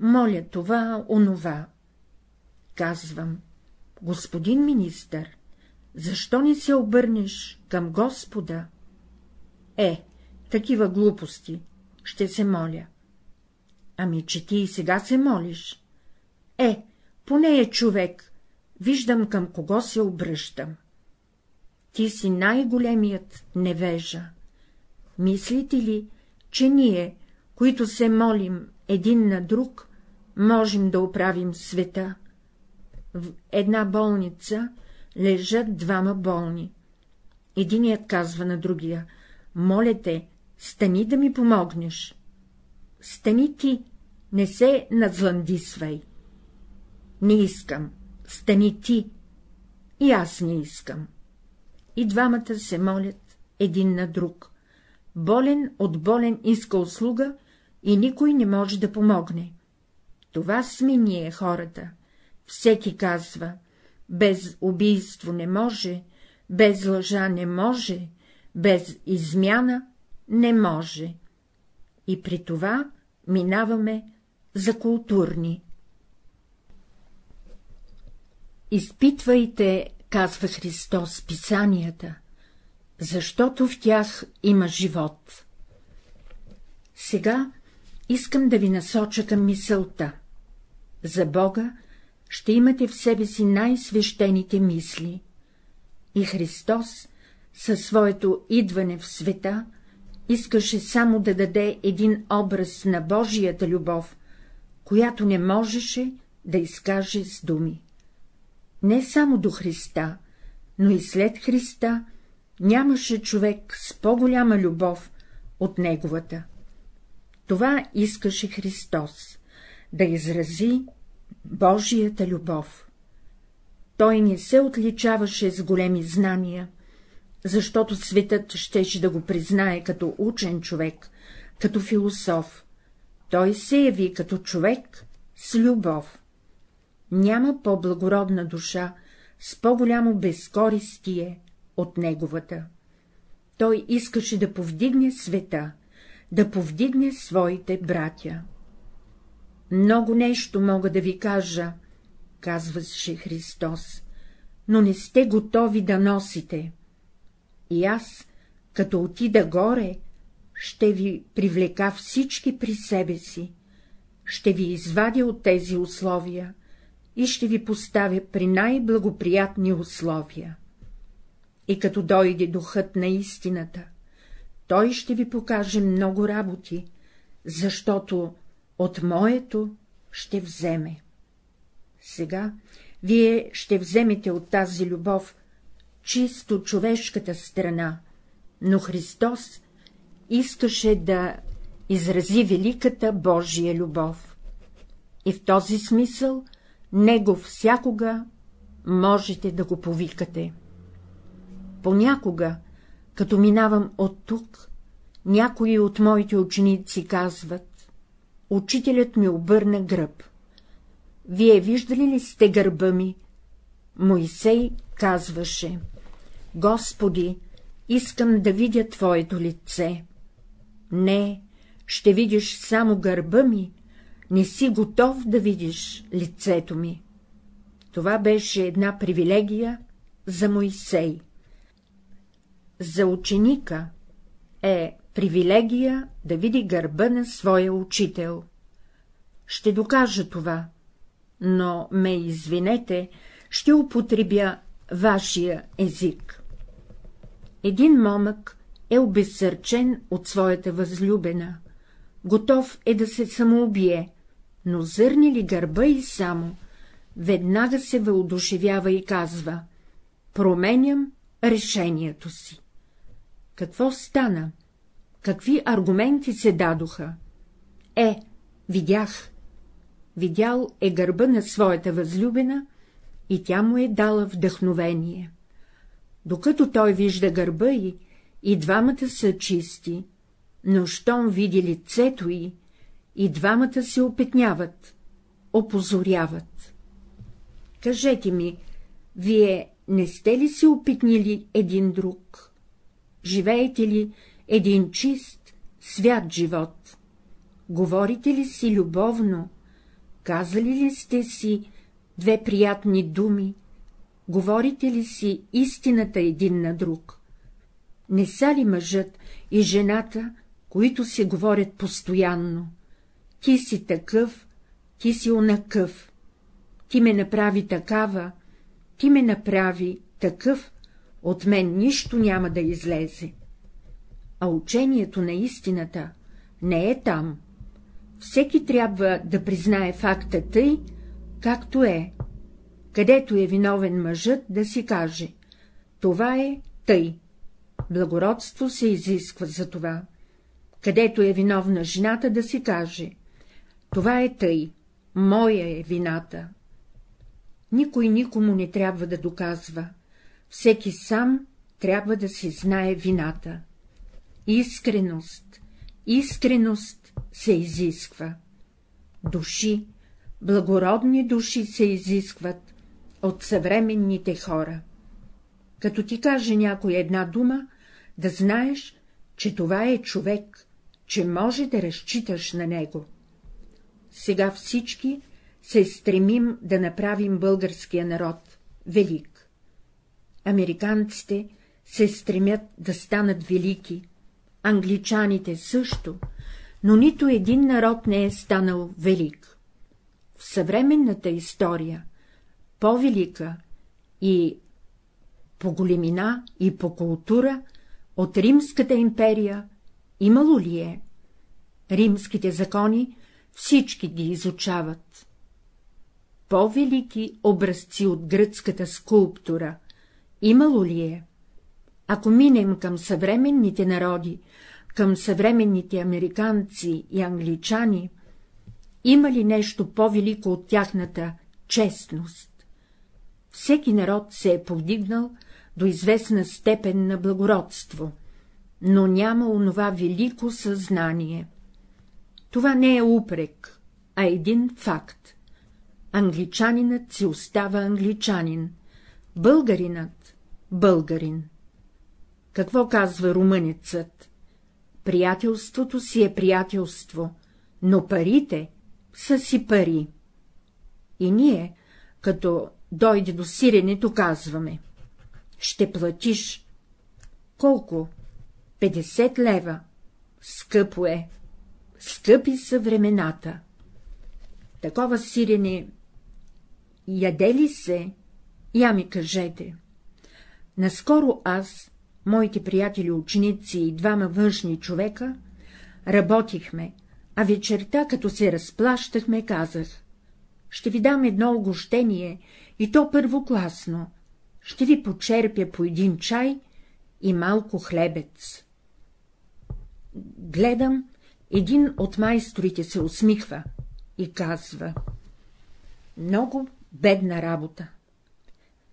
моля това, онова. Казвам, господин министър, защо не се обърнеш към Господа? Е, такива глупости, ще се моля. Ами, че ти и сега се молиш. Е, поне е човек, виждам към кого се обръщам. Ти си най-големият невежа. Мислите ли, че ние, които се молим един на друг, можем да оправим света? В една болница лежат двама болни. Единият казва на другия — моля те, стани да ми помогнеш. Стани ти, не се надзландисвай. Не искам, стани ти. И аз не искам. И двамата се молят един на друг. Болен от болен иска услуга и никой не може да помогне. Това сме ние, хората. Всеки казва, без убийство не може, без лъжа не може, без измяна не може. И при това минаваме за културни. Изпитвайте, казва Христос, писанията, защото в тях има живот. Сега искам да ви насоча към мисълта. За Бога ще имате в себе си най-свещените мисли. И Христос, със своето идване в света, искаше само да даде един образ на Божията любов, която не можеше да изкаже с думи. Не само до Христа, но и след Христа нямаше човек с по-голяма любов от неговата. Това искаше Христос — да изрази Божията любов. Той не се отличаваше с големи знания, защото светът щеше да го признае като учен човек, като философ. Той се яви като човек с любов. Няма по-благородна душа, с по-голямо безкористие от неговата. Той искаше да повдигне света, да повдигне своите братя. Много нещо мога да ви кажа, казваше Христос, но не сте готови да носите. И аз, като отида горе, ще ви привлека всички при себе си, ще ви извадя от тези условия и ще ви поставя при най-благоприятни условия. И като дойде духът на истината, той ще ви покаже много работи, защото от моето ще вземе. Сега вие ще вземете от тази любов чисто човешката страна, но Христос искаше да изрази великата Божия любов. И в този смисъл Него всякога можете да го повикате. Понякога, като минавам от тук, някои от моите ученици казват — учителят ми обърна гръб. Вие виждали ли сте гърба ми? Моисей казваше — Господи, искам да видя Твоето лице. Не, ще видиш само гърба ми, не си готов да видиш лицето ми. Това беше една привилегия за Моисей. За ученика е привилегия да види гърба на своя учител. Ще докажа това, но ме извинете, ще употребя вашия език. Един момък е обезсърчен от своята възлюбена, готов е да се самоубие, но зърни ли гърба и само, веднага се въодушевява и казва — променям решението си. Какво стана? Какви аргументи се дадоха? Е, видях. Видял е гърба на своята възлюбена и тя му е дала вдъхновение. Докато той вижда гърба й, и двамата са чисти, но щом види лицето й, и двамата се опетняват, опозоряват. Кажете ми, вие не сте ли се опитнили един друг? Живеете ли един чист, свят живот. Говорите ли си любовно, казали ли сте си две приятни думи, говорите ли си истината един на друг? Не са ли мъжът и жената, които се говорят постоянно? Ти си такъв, ти си онакъв, ти ме направи такава, ти ме направи такъв, от мен нищо няма да излезе. А учението на истината не е там. Всеки трябва да признае факта тъй, както е. Където е виновен мъжът, да си каже — това е тъй. Благородство се изисква за това. Където е виновна жената, да си каже — това е тъй, моя е вината. Никой никому не трябва да доказва, всеки сам трябва да си знае вината. Искреност, искреност се изисква. Души, благородни души се изискват от съвременните хора. Като ти каже някой една дума, да знаеш, че това е човек, че може да разчиташ на него. Сега всички се стремим да направим българския народ велик. Американците се стремят да станат велики, англичаните също, но нито един народ не е станал велик. В съвременната история по-велика и по големина и по култура от Римската империя имало ли е? Римските закони всички ги изучават. По-велики образци от гръцката скулптура имало ли е? Ако минем към съвременните народи, към съвременните американци и англичани, има ли нещо по-велико от тяхната честност? Всеки народ се е повдигнал до известна степен на благородство, но няма онова велико съзнание. Това не е упрек, а един факт. Англичанинът си остава англичанин, българинът — българин. Какво казва румънецът? Приятелството си е приятелство, но парите са си пари. И ние, като дойде до сиренето, казваме — ще платиш. Колко? 50 лева. Скъпо е. Скъпи са времената. Такова сирене яде ли се? Я ми кажете. Наскоро аз, моите приятели ученици и двама външни човека, работихме, а вечерта, като се разплащахме, казах — ще ви дам едно огощение, и то първокласно, ще ви почерпя по един чай и малко хлебец. Гледам, един от майсторите се усмихва и казва — много бедна работа.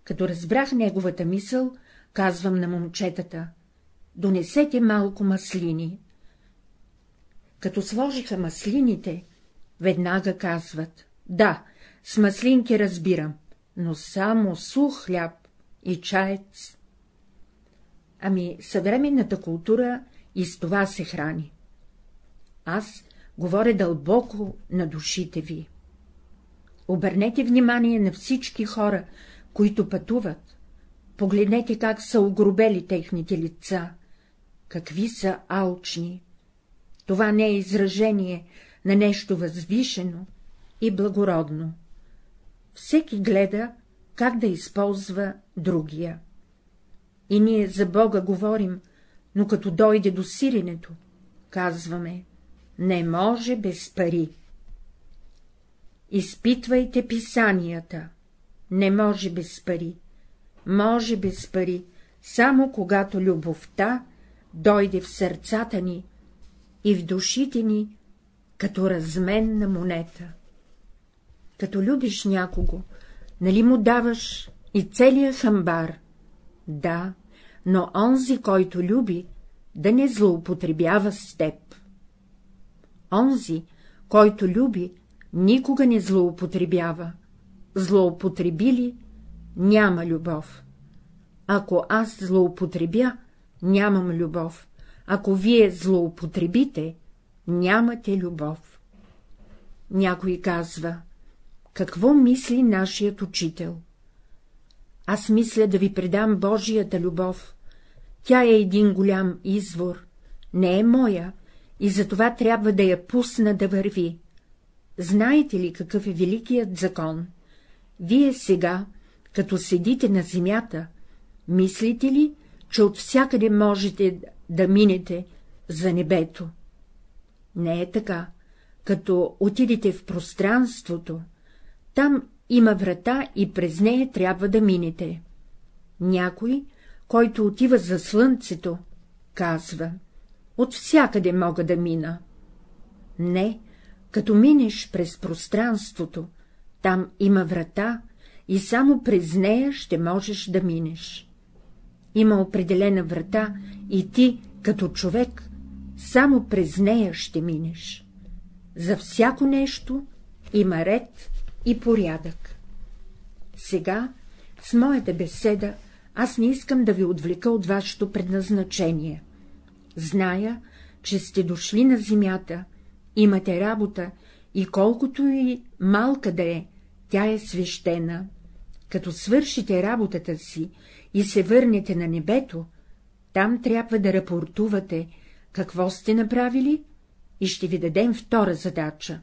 Като разбрах неговата мисъл, казвам на момчетата — донесете малко маслини. Като сложиха маслините, веднага казват — да, с маслинки разбирам, но само сух хляб и чаец. Ами съвременната култура и с това се храни. Аз говоря дълбоко на душите ви. Обърнете внимание на всички хора, които пътуват. Погледнете как са огробели техните лица, какви са алчни. Това не е изражение на нещо възвишено и благородно. Всеки гледа, как да използва другия. И ние за Бога говорим, но като дойде до сиренето, казваме, не може без пари. Изпитвайте писанията. Не може без пари. Може без пари, само когато любовта дойде в сърцата ни и в душите ни като разменна монета. Като любиш някого, нали му даваш и целия хамбар? Да, но онзи, който люби, да не злоупотребява с теб. Онзи, който люби, никога не злоупотребява. Злоупотребили няма любов. Ако аз злоупотребя, нямам любов, ако вие злоупотребите, нямате любов. Някой казва, какво мисли нашият учител? Аз мисля да ви предам Божията любов. Тя е един голям извор, не е моя, и затова трябва да я пусна да върви. Знаете ли какъв е великият закон? Вие сега, като седите на земята, мислите ли, че от всякъде можете да минете за небето? Не е така. Като отидете в пространството, там има врата и през нея трябва да минете. Някой, който отива за слънцето, казва — от всякъде мога да мина. Не, като минеш през пространството, там има врата и само през нея ще можеш да минеш. Има определена врата и ти, като човек, само през нея ще минеш. За всяко нещо има ред и порядък. Сега, с моята беседа, аз не искам да ви отвлека от вашето предназначение. Зная, че сте дошли на земята, имате работа и колкото и малка да е, тя е свещена. Като свършите работата си и се върнете на небето, там трябва да рапортувате, какво сте направили и ще ви дадем втора задача.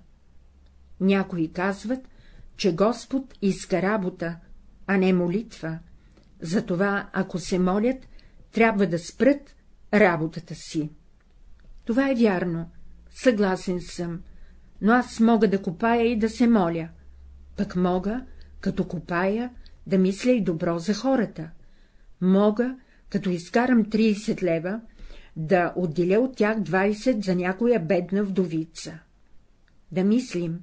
Някои казват, че Господ иска работа, а не молитва, затова, ако се молят, трябва да спрат работата си. Това е вярно, съгласен съм, но аз мога да копая и да се моля, пък мога, като копая, да мисля и добро за хората. Мога, като изкарам 30 лева, да отделя от тях 20 за някоя бедна вдовица. Да мислим,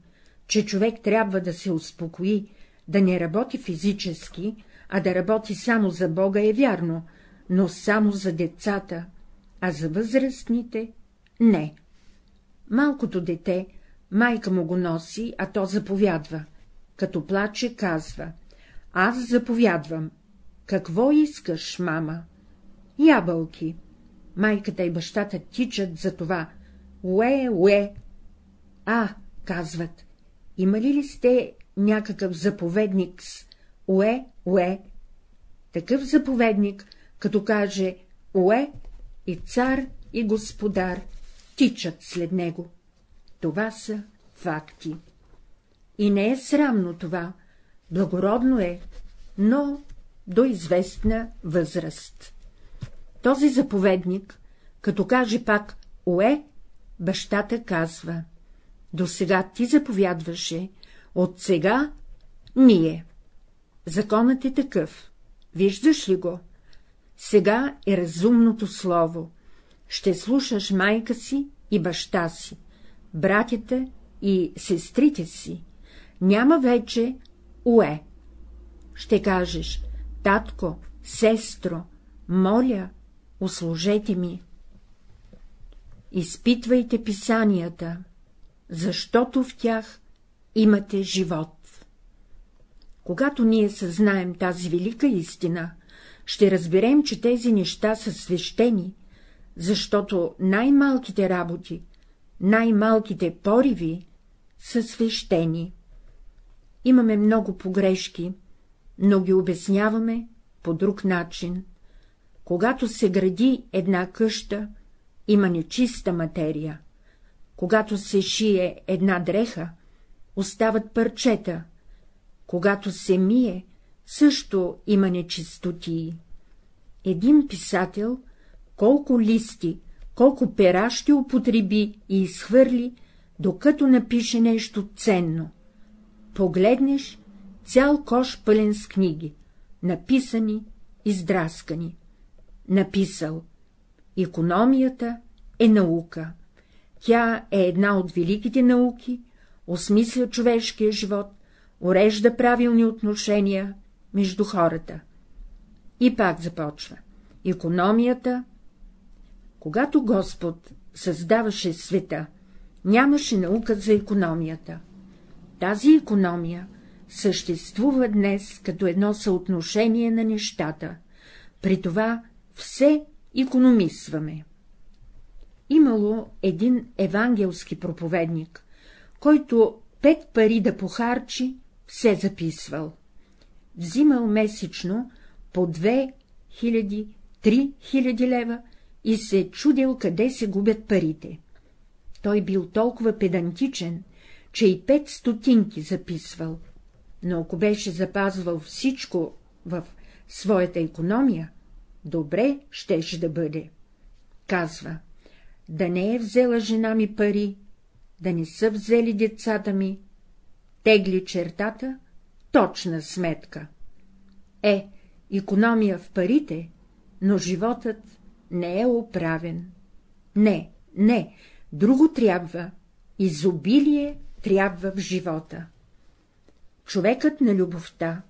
че човек трябва да се успокои, да не работи физически, а да работи само за Бога е вярно, но само за децата, а за възрастните — не. Малкото дете, майка му го носи, а то заповядва. Като плаче, казва — аз заповядвам. Какво искаш, мама? Ябълки. Майката и бащата тичат за това. Уе, уе. А, казват, имали ли сте някакъв заповедник с уе, уе? Такъв заповедник, като каже уе, и цар, и господар тичат след него. Това са факти. И не е срамно това, благородно е, но до известна възраст. Този заповедник, като каже пак «Уе», бащата казва «До сега ти заповядваше, от сега ние». Законът е такъв. Виждаш ли го? Сега е разумното слово. Ще слушаш майка си и баща си, братята и сестрите си. Няма вече уе. Ще кажеш, татко, сестро, моля, услужете ми. Изпитвайте писанията, защото в тях имате живот. Когато ние съзнаем тази велика истина, ще разберем, че тези неща са свещени, защото най-малките работи, най-малките пориви са свещени. Имаме много погрешки, но ги обясняваме по друг начин. Когато се гради една къща, има нечиста материя. Когато се шие една дреха, остават парчета. Когато се мие, също има нечистотии. Един писател, колко листи, колко пера ще употреби и изхвърли, докато напише нещо ценно. Погледнеш цял кош пълен с книги, написани, издраскани. Написал Икономията е наука. Тя е една от великите науки, осмисля човешкия живот, урежда правилни отношения между хората. И пак започва. Икономията. Когато Господ създаваше света, нямаше наука за економията. Тази економия съществува днес като едно съотношение на нещата, при това все економисваме. Имало един евангелски проповедник, който пет пари да похарчи, се записвал. Взимал месечно по две хиляди, три хиляди лева и се чудил къде се губят парите. Той бил толкова педантичен, че и пет стотинки записвал, но ако беше запазвал всичко в своята економия, добре щеше да бъде. Казва, да не е взела жена ми пари, да не са взели децата ми, тегли чертата, точна сметка. Е, економия в парите, но животът не е оправен. Не, не, друго трябва, изобилие трябва в живота. Човекът на любовта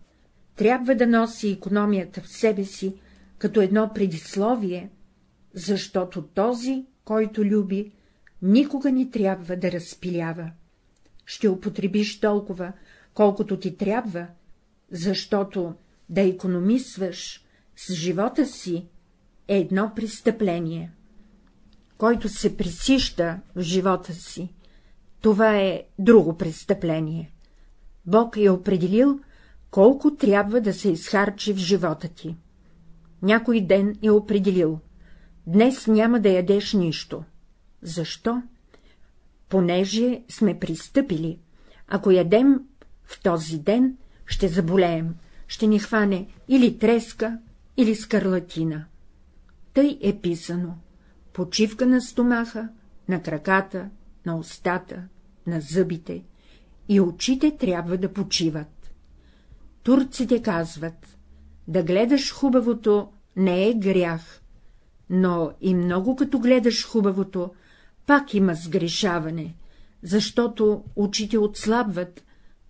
трябва да носи економията в себе си като едно предисловие, защото този, който люби, никога не трябва да разпилява. Ще употребиш толкова, колкото ти трябва, защото да економисваш с живота си е едно престъпление. Който се присища в живота си, това е друго престъпление. Бог е определил, колко трябва да се изхарчи в живота ти. Някой ден е определил. Днес няма да ядеш нищо. Защо? Понеже сме пристъпили. Ако ядем в този ден, ще заболеем, ще ни хване или треска, или скарлатина. Тъй е писано. Почивка на стомаха, на краката, на устата, на зъбите и очите трябва да почиват. Турците казват, да гледаш хубавото не е грях, но и много като гледаш хубавото, пак има сгрешаване, защото очите отслабват,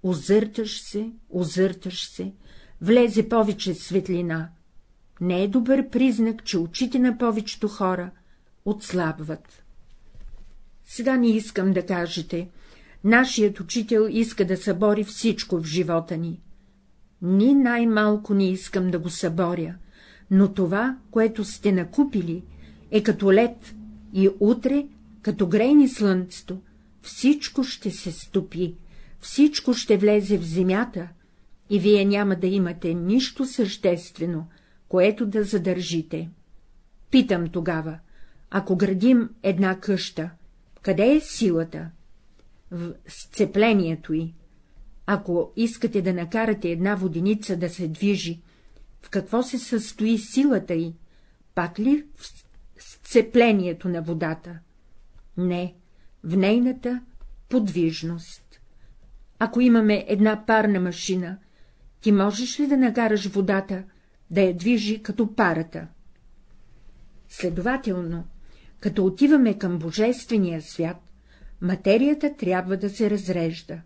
озърташ се, озърташ се, влезе повече светлина. Не е добър признак, че очите на повечето хора отслабват. Сега не искам да кажете, нашият учител иска да събори всичко в живота ни. Ни най-малко не искам да го съборя, но това, което сте накупили, е като лед и утре, като грейни слънцето, всичко ще се стопи, всичко ще влезе в земята и вие няма да имате нищо съществено, което да задържите. Питам тогава, ако градим една къща, къде е силата? В сцеплението й. Ако искате да накарате една воденица да се движи, в какво се състои силата й? Пак ли в сцеплението на водата? Не, в нейната подвижност. Ако имаме една парна машина, ти можеш ли да накараш водата да я движи като парата? Следователно, като отиваме към Божествения свят, материята трябва да се разрежда,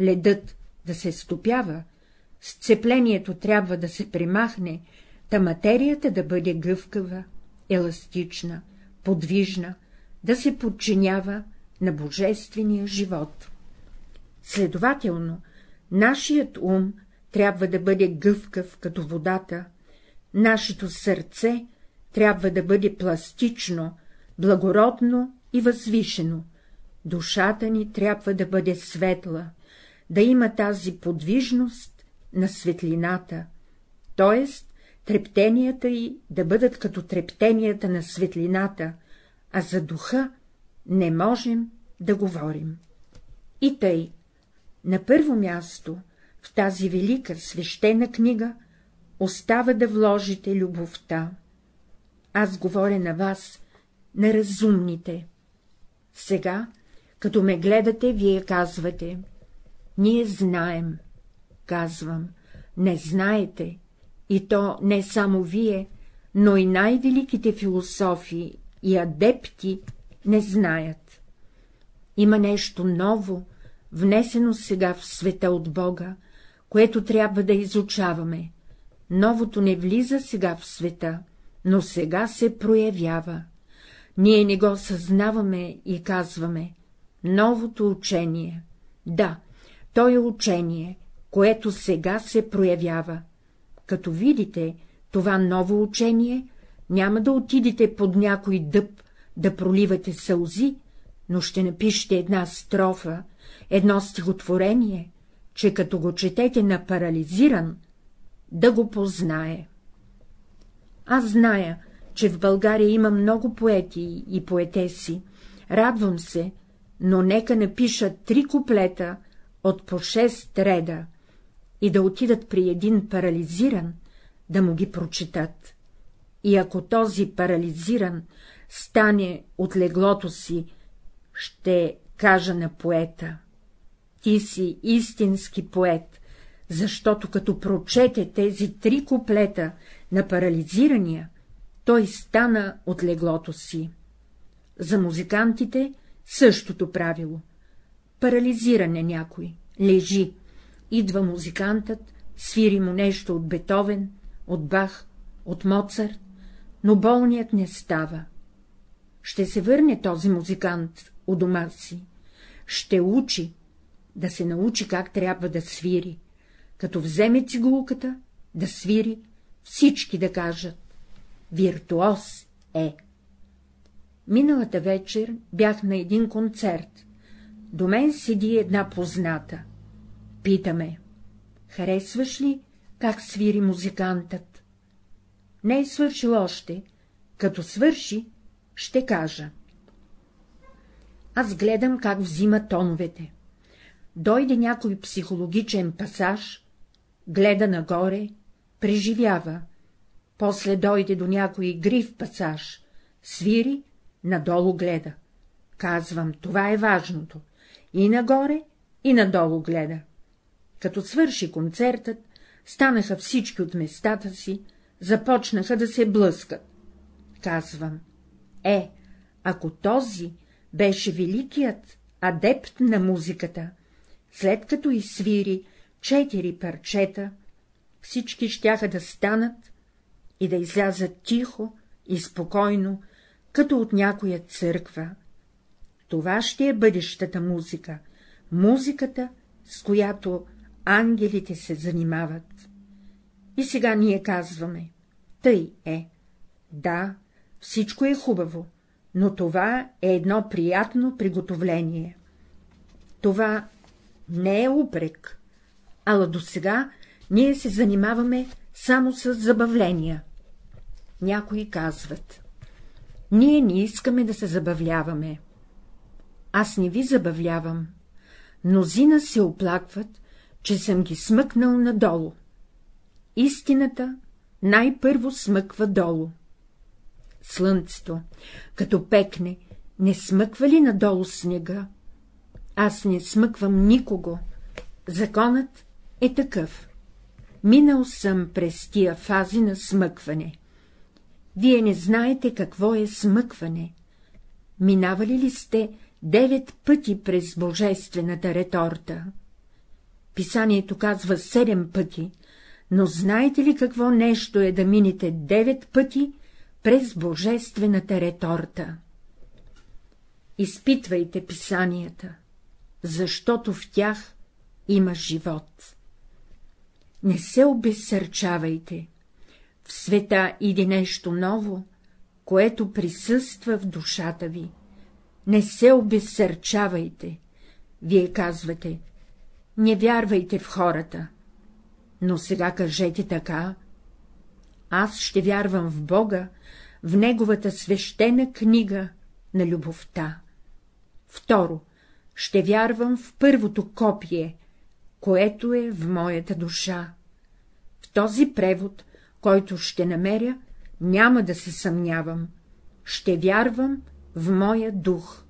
ледът да се стопява, сцеплението трябва да се примахне, та материята да бъде гъвкава, еластична, подвижна, да се подчинява на божествения живот. Следователно, нашият ум трябва да бъде гъвкав като водата, нашето сърце трябва да бъде пластично, благородно и възвишено, душата ни трябва да бъде светла, да има тази подвижност на светлината, т.е. трептенията й да бъдат като трептенията на светлината, а за духа не можем да говорим. И тъй, на първо място, в тази велика свещена книга, остава да вложите любовта. Аз говоря на вас, на разумните. Сега, като ме гледате, вие казвате — ние знаем. Казвам, не знаете, и то не само вие, но и най-великите философи и адепти не знаят. Има нещо ново, внесено сега в света от Бога, което трябва да изучаваме. Новото не влиза сега в света, но сега се проявява. Ние не го съзнаваме и казваме — новото учение. Да, то е учение, което сега се проявява. Като видите това ново учение, няма да отидете под някой дъб да проливате сълзи, но ще напишете една строфа, едно стихотворение, че като го четете на парализиран, да го познае. Аз зная, че в България има много поети и поетеси, радвам се, но нека напишат три куплета от по шест реда и да отидат при един парализиран, да му ги прочитат. И ако този парализиран стане от леглото си, ще кажа на поета — ти си истински поет, защото като прочете тези три куплета на парализирания, той стана от леглото си. За музикантите същото правило. Парализиране някой, лежи, идва музикантът, свири му нещо от Бетовен, от Бах, от Моцарт, но болният не става. Ще се върне този музикант у дома си, ще учи, да се научи как трябва да свири, като вземе цигулката, да свири, всички да кажат — виртуоз е. Миналата вечер бях на един концерт. До мен седи една позната. Питаме, харесваш ли, как свири музикантът? Не е свършил още, като свърши, ще кажа. Аз гледам как взима тоновете. Дойде някой психологичен пасаж, гледа нагоре, преживява, после дойде до някой грив пасаж, свири, надолу гледа. Казвам, това е важното. И нагоре, и надолу гледа. Като свърши концертът, станаха всички от местата си, започнаха да се блъскат. Казвам, е, ако този беше великият адепт на музиката, след като изсвири четири парчета, всички щяха да станат и да излязат тихо и спокойно, като от някоя църква. Това ще е бъдещата музика, музиката, с която ангелите се занимават. И сега ние казваме, тъй е. Да, всичко е хубаво, но това е едно приятно приготовление. Това не е упрек, ала до сега ние се занимаваме само с забавления. Някои казват. Ние не искаме да се забавляваме. Аз не ви забавлявам. Мнозина се оплакват, че съм ги смъкнал надолу. Истината най-първо смъква долу. Слънцето, като пекне, не смъква ли надолу снега? Аз не смъквам никого. Законът е такъв. Минал съм през тия фази на смъкване. Вие не знаете какво е смъкване. Минавали ли сте девет пъти през божествената реторта? Писанието казва седем пъти, но знаете ли какво нещо е да минете девет пъти през божествената реторта? Изпитвайте писанията, защото в тях има живот. Не се обезсърчавайте. В света иде нещо ново, което присъства в душата ви. Не се обезсърчавайте. Вие казвате, не вярвайте в хората. Но сега кажете така. Аз ще вярвам в Бога, в Неговата свещена книга на любовта. Второ, ще вярвам в първото копие, което е в моята душа. В този превод, който ще намеря, няма да се съмнявам. Ще вярвам в моя дух.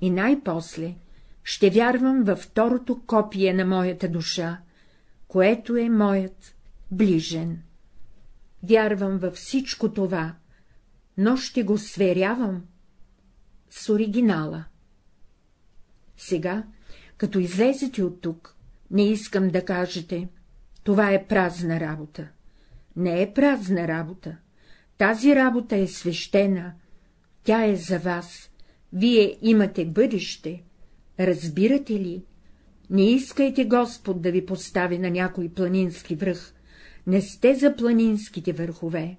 И най-после ще вярвам във второто копие на моята душа, което е моят ближен. Вярвам във всичко това, но ще го сверявам с оригинала. Сега, като излезете от тук, не искам да кажете, това е празна работа. Не е празна работа. Тази работа е свещена, тя е за вас, вие имате бъдеще, разбирате ли? Не искайте Господ да ви постави на някой планински връх, не сте за планинските върхове.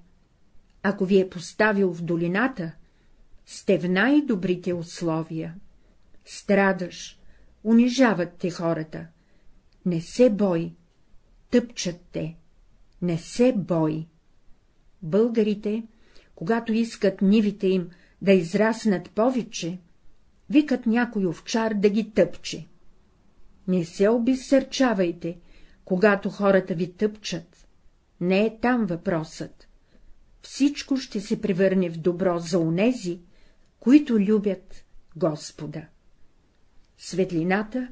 Ако ви е поставил в долината, сте в най-добрите условия. Страдаш, унижават те хората. Не се бой, тъпчат те. Не се бой. Българите, когато искат нивите им да израснат повече, викат някой овчар да ги тъпче. Не се обесърчавайте, когато хората ви тъпчат. Не е там въпросът. Всичко ще се превърне в добро за онези, които любят Господа. Светлината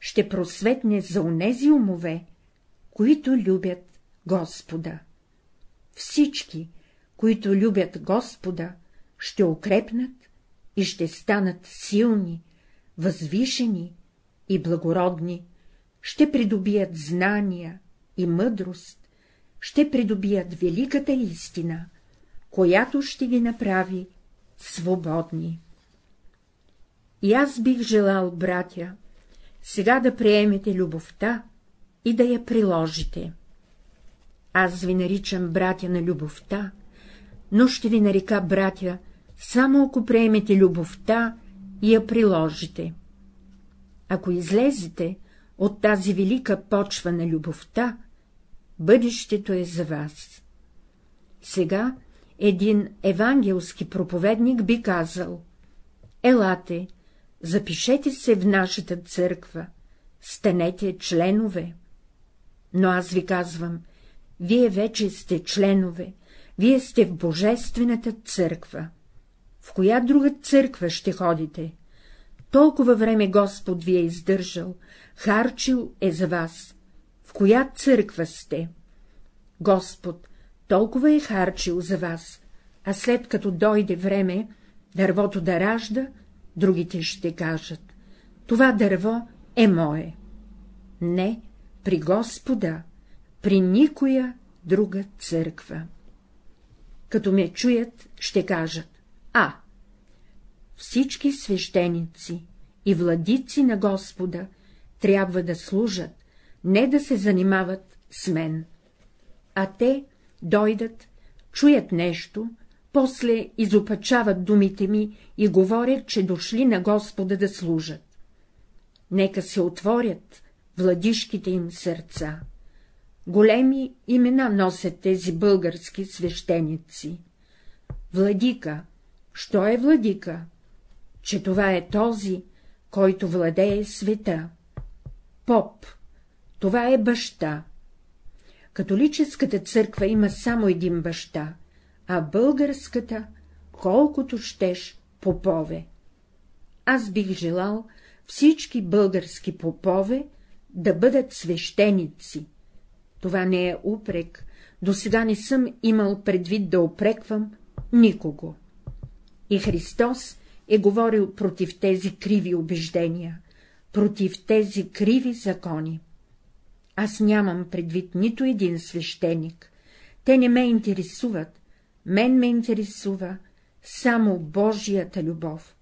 ще просветне за онези умове, които любят Господа. Всички, които любят Господа, ще укрепнат и ще станат силни, възвишени и благородни, ще придобият знания и мъдрост, ще придобият великата истина, която ще ги направи свободни. И аз бих желал, братя, сега да приемете любовта и да я приложите. Аз ви наричам братя на любовта, но ще ви нарека братя, само ако приемете любовта и я приложите. Ако излезете от тази велика почва на любовта, бъдещето е за вас. Сега един евангелски проповедник би казал — Елате, запишете се в нашата църква, станете членове. Но аз ви казвам, вие вече сте членове, вие сте в Божествената църква. В коя друга църква ще ходите? Толкова време Господ ви е издържал, харчил е за вас. В коя църква сте? Господ толкова е харчил за вас, а след като дойде време дървото да ражда, другите ще кажат — това дърво е мое. Не, при Господа, при никоя друга църква. Като ме чуят, ще кажат — а, всички свещеници и владици на Господа трябва да служат, не да се занимават с мен. А те дойдат, чуят нещо, после изопачават думите ми и говорят, че дошли на Господа да служат. Нека се отворят владишките им сърца. Големи имена носят тези български свещеници. Владика. Що е владика? Че това е този, който владее света. Поп. Това е баща. Католическата църква има само един баща, а българската, колкото щеш, попове. Аз бих желал всички български попове да бъдат свещеници. Това не е упрек, до сега не съм имал предвид да опреквам никого. И Христос е говорил против тези криви убеждения, против тези криви закони. Аз нямам предвид нито един свещеник, те не ме интересуват, мен ме интересува само Божията любов.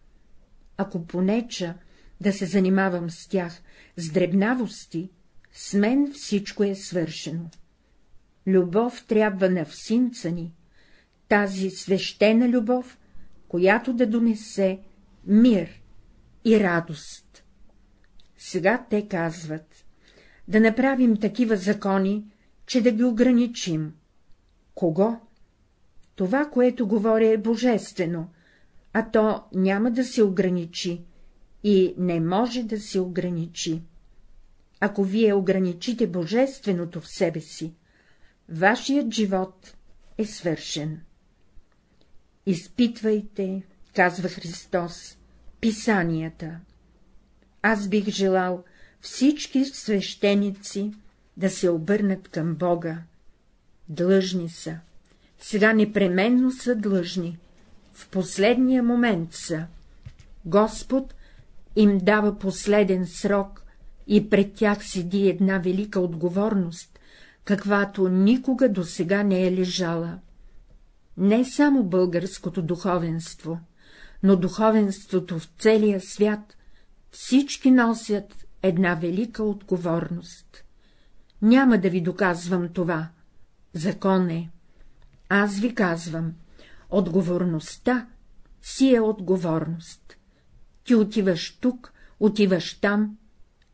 Ако понеча да се занимавам с тях, с дребнавости, с мен всичко е свършено. Любов трябва на всинца ни, тази свещена любов, която да донесе мир и радост. Сега те казват да направим такива закони, че да ги ограничим. Кого? Това, което говоря, е божествено, а то няма да се ограничи и не може да се ограничи. Ако вие ограничите божественото в себе си, вашият живот е свършен. Изпитвайте, казва Христос, писанията. Аз бих желал всички свещеници да се обърнат към Бога. Длъжни са. Сега непременно са длъжни. В последния момент са. Господ им дава последен срок и пред тях седи една велика отговорност, каквато никога до сега не е лежала. Не само българското духовенство, но духовенството в целия свят, всички носят една велика отговорност. Няма да ви доказвам това. Закон е. Аз ви казвам, отговорността си е отговорност. Ти отиваш тук, отиваш там.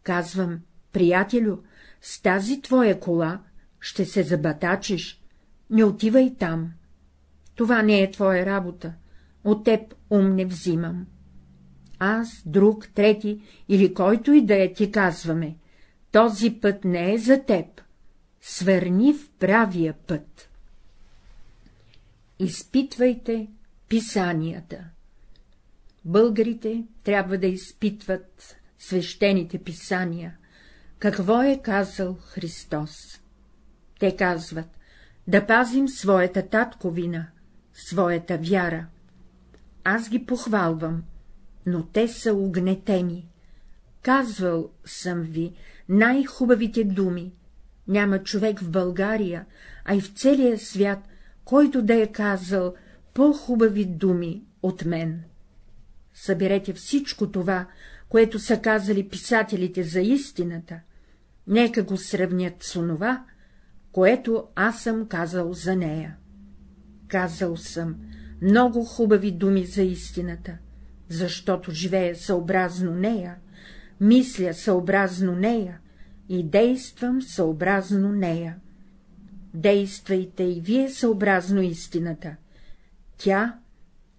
Казвам, приятелю, с тази твоя кола ще се забатачиш, не отивай там. Това не е твоя работа, от теб ум не взимам. Аз, друг, трети или който и да е ти казваме, този път не е за теб, свърни в правия път. Изпитвайте писанията. Българите трябва да изпитват свещените писания, какво е казал Христос. Те казват, да пазим своята татковина, своята вяра. Аз ги похвалвам, но те са угнетени. Казвал съм ви най-хубавите думи. Няма човек в България, а и в целия свят, който да е казал по-хубави думи от мен. Съберете всичко това, което са казали писателите за истината, нека го сравнят с онова, което аз съм казал за нея. Казал съм много хубави думи за истината, защото живея съобразно нея, мисля съобразно нея и действам съобразно нея. Действайте и вие съобразно истината. Тя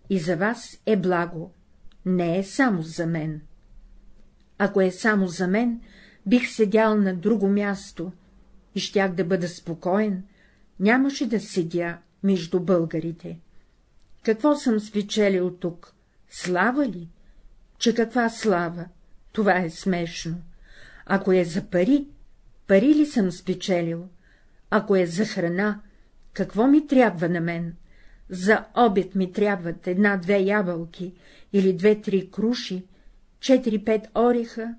и за вас е благо, не е само за мен. Ако е само за мен, бих седял на друго място и щях да бъда спокоен, нямаше да седя между българите. Какво съм спечелил тук? Слава ли? Че каква слава? Това е смешно. Ако е за пари, пари ли съм спечелил? Ако е за храна, какво ми трябва на мен? За обед ми трябват една-две ябълки или две-три круши, четири-пет ореха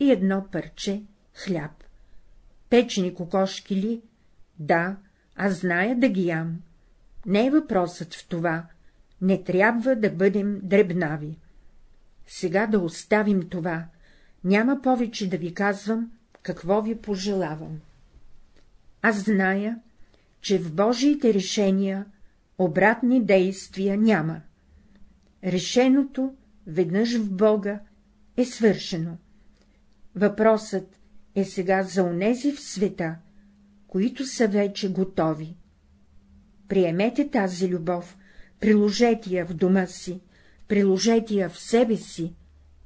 и едно парче хляб. Печени кокошки ли? Да, аз зная да ги ям. Не е въпросът в това, не трябва да бъдем дребнави. Сега да оставим това, няма повече да ви казвам, какво ви пожелавам. Аз зная, че в Божиите решения обратни действия няма. Решеното веднъж в Бога е свършено. Въпросът е сега за онези в света, които са вече готови. Приемете тази любов, приложете я в дома си, приложете я в себе си,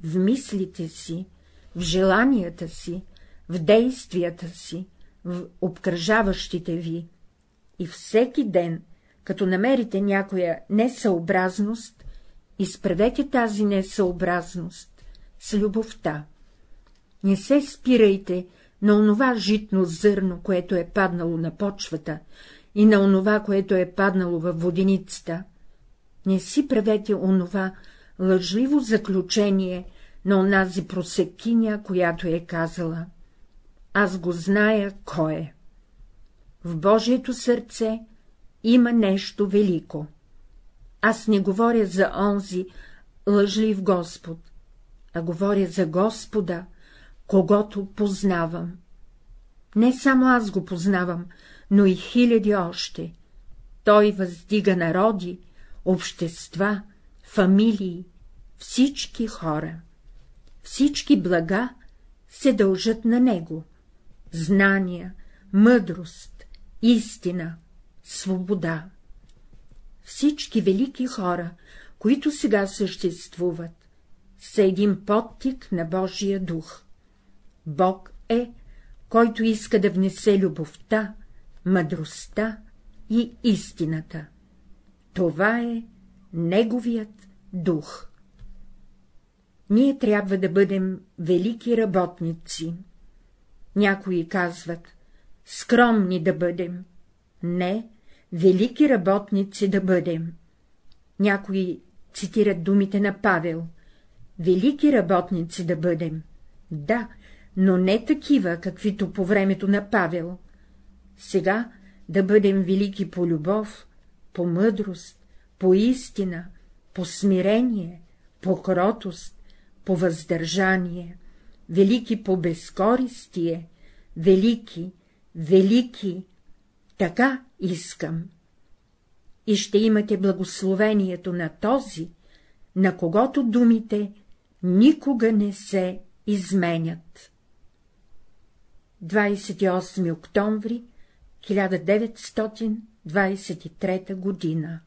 в мислите си, в желанията си, в действията си, в обкръжаващите ви. И всеки ден, като намерите някоя несъобразност, изправете тази несъобразност с любовта. Не се спирайте на онова житно зърно, което е паднало на почвата, и на онова, което е паднало във воденицата. Не си правете онова лъжливо заключение на онази просекиня, която е казала. Аз го зная, кой е. В Божието сърце има нещо велико. Аз не говоря за онзи лъжлив Господ, а говоря за Господа, когато познавам. Не само аз го познавам, но и хиляди още. Той въздига народи, общества, фамилии, всички хора. Всички блага се дължат на него. Знания, мъдрост, истина, свобода. Всички велики хора, които сега съществуват, са един подтик на Божия дух. Бог е, който иска да внесе любовта, мъдростта и истината. Това е Неговият дух. Ние трябва да бъдем велики работници. Някои казват, скромни да бъдем. Не, велики работници да бъдем. Някои цитират думите на Павел. Велики работници да бъдем. Да, но не такива, каквито по времето на Павел. Сега да бъдем велики по любов, по мъдрост, по истина, по смирение, по кротост, по въздържание, велики по безкористие, велики, велики, така искам. И ще имате благословението на този, на когото думите никога не се изменят. 28 октомври 1923 година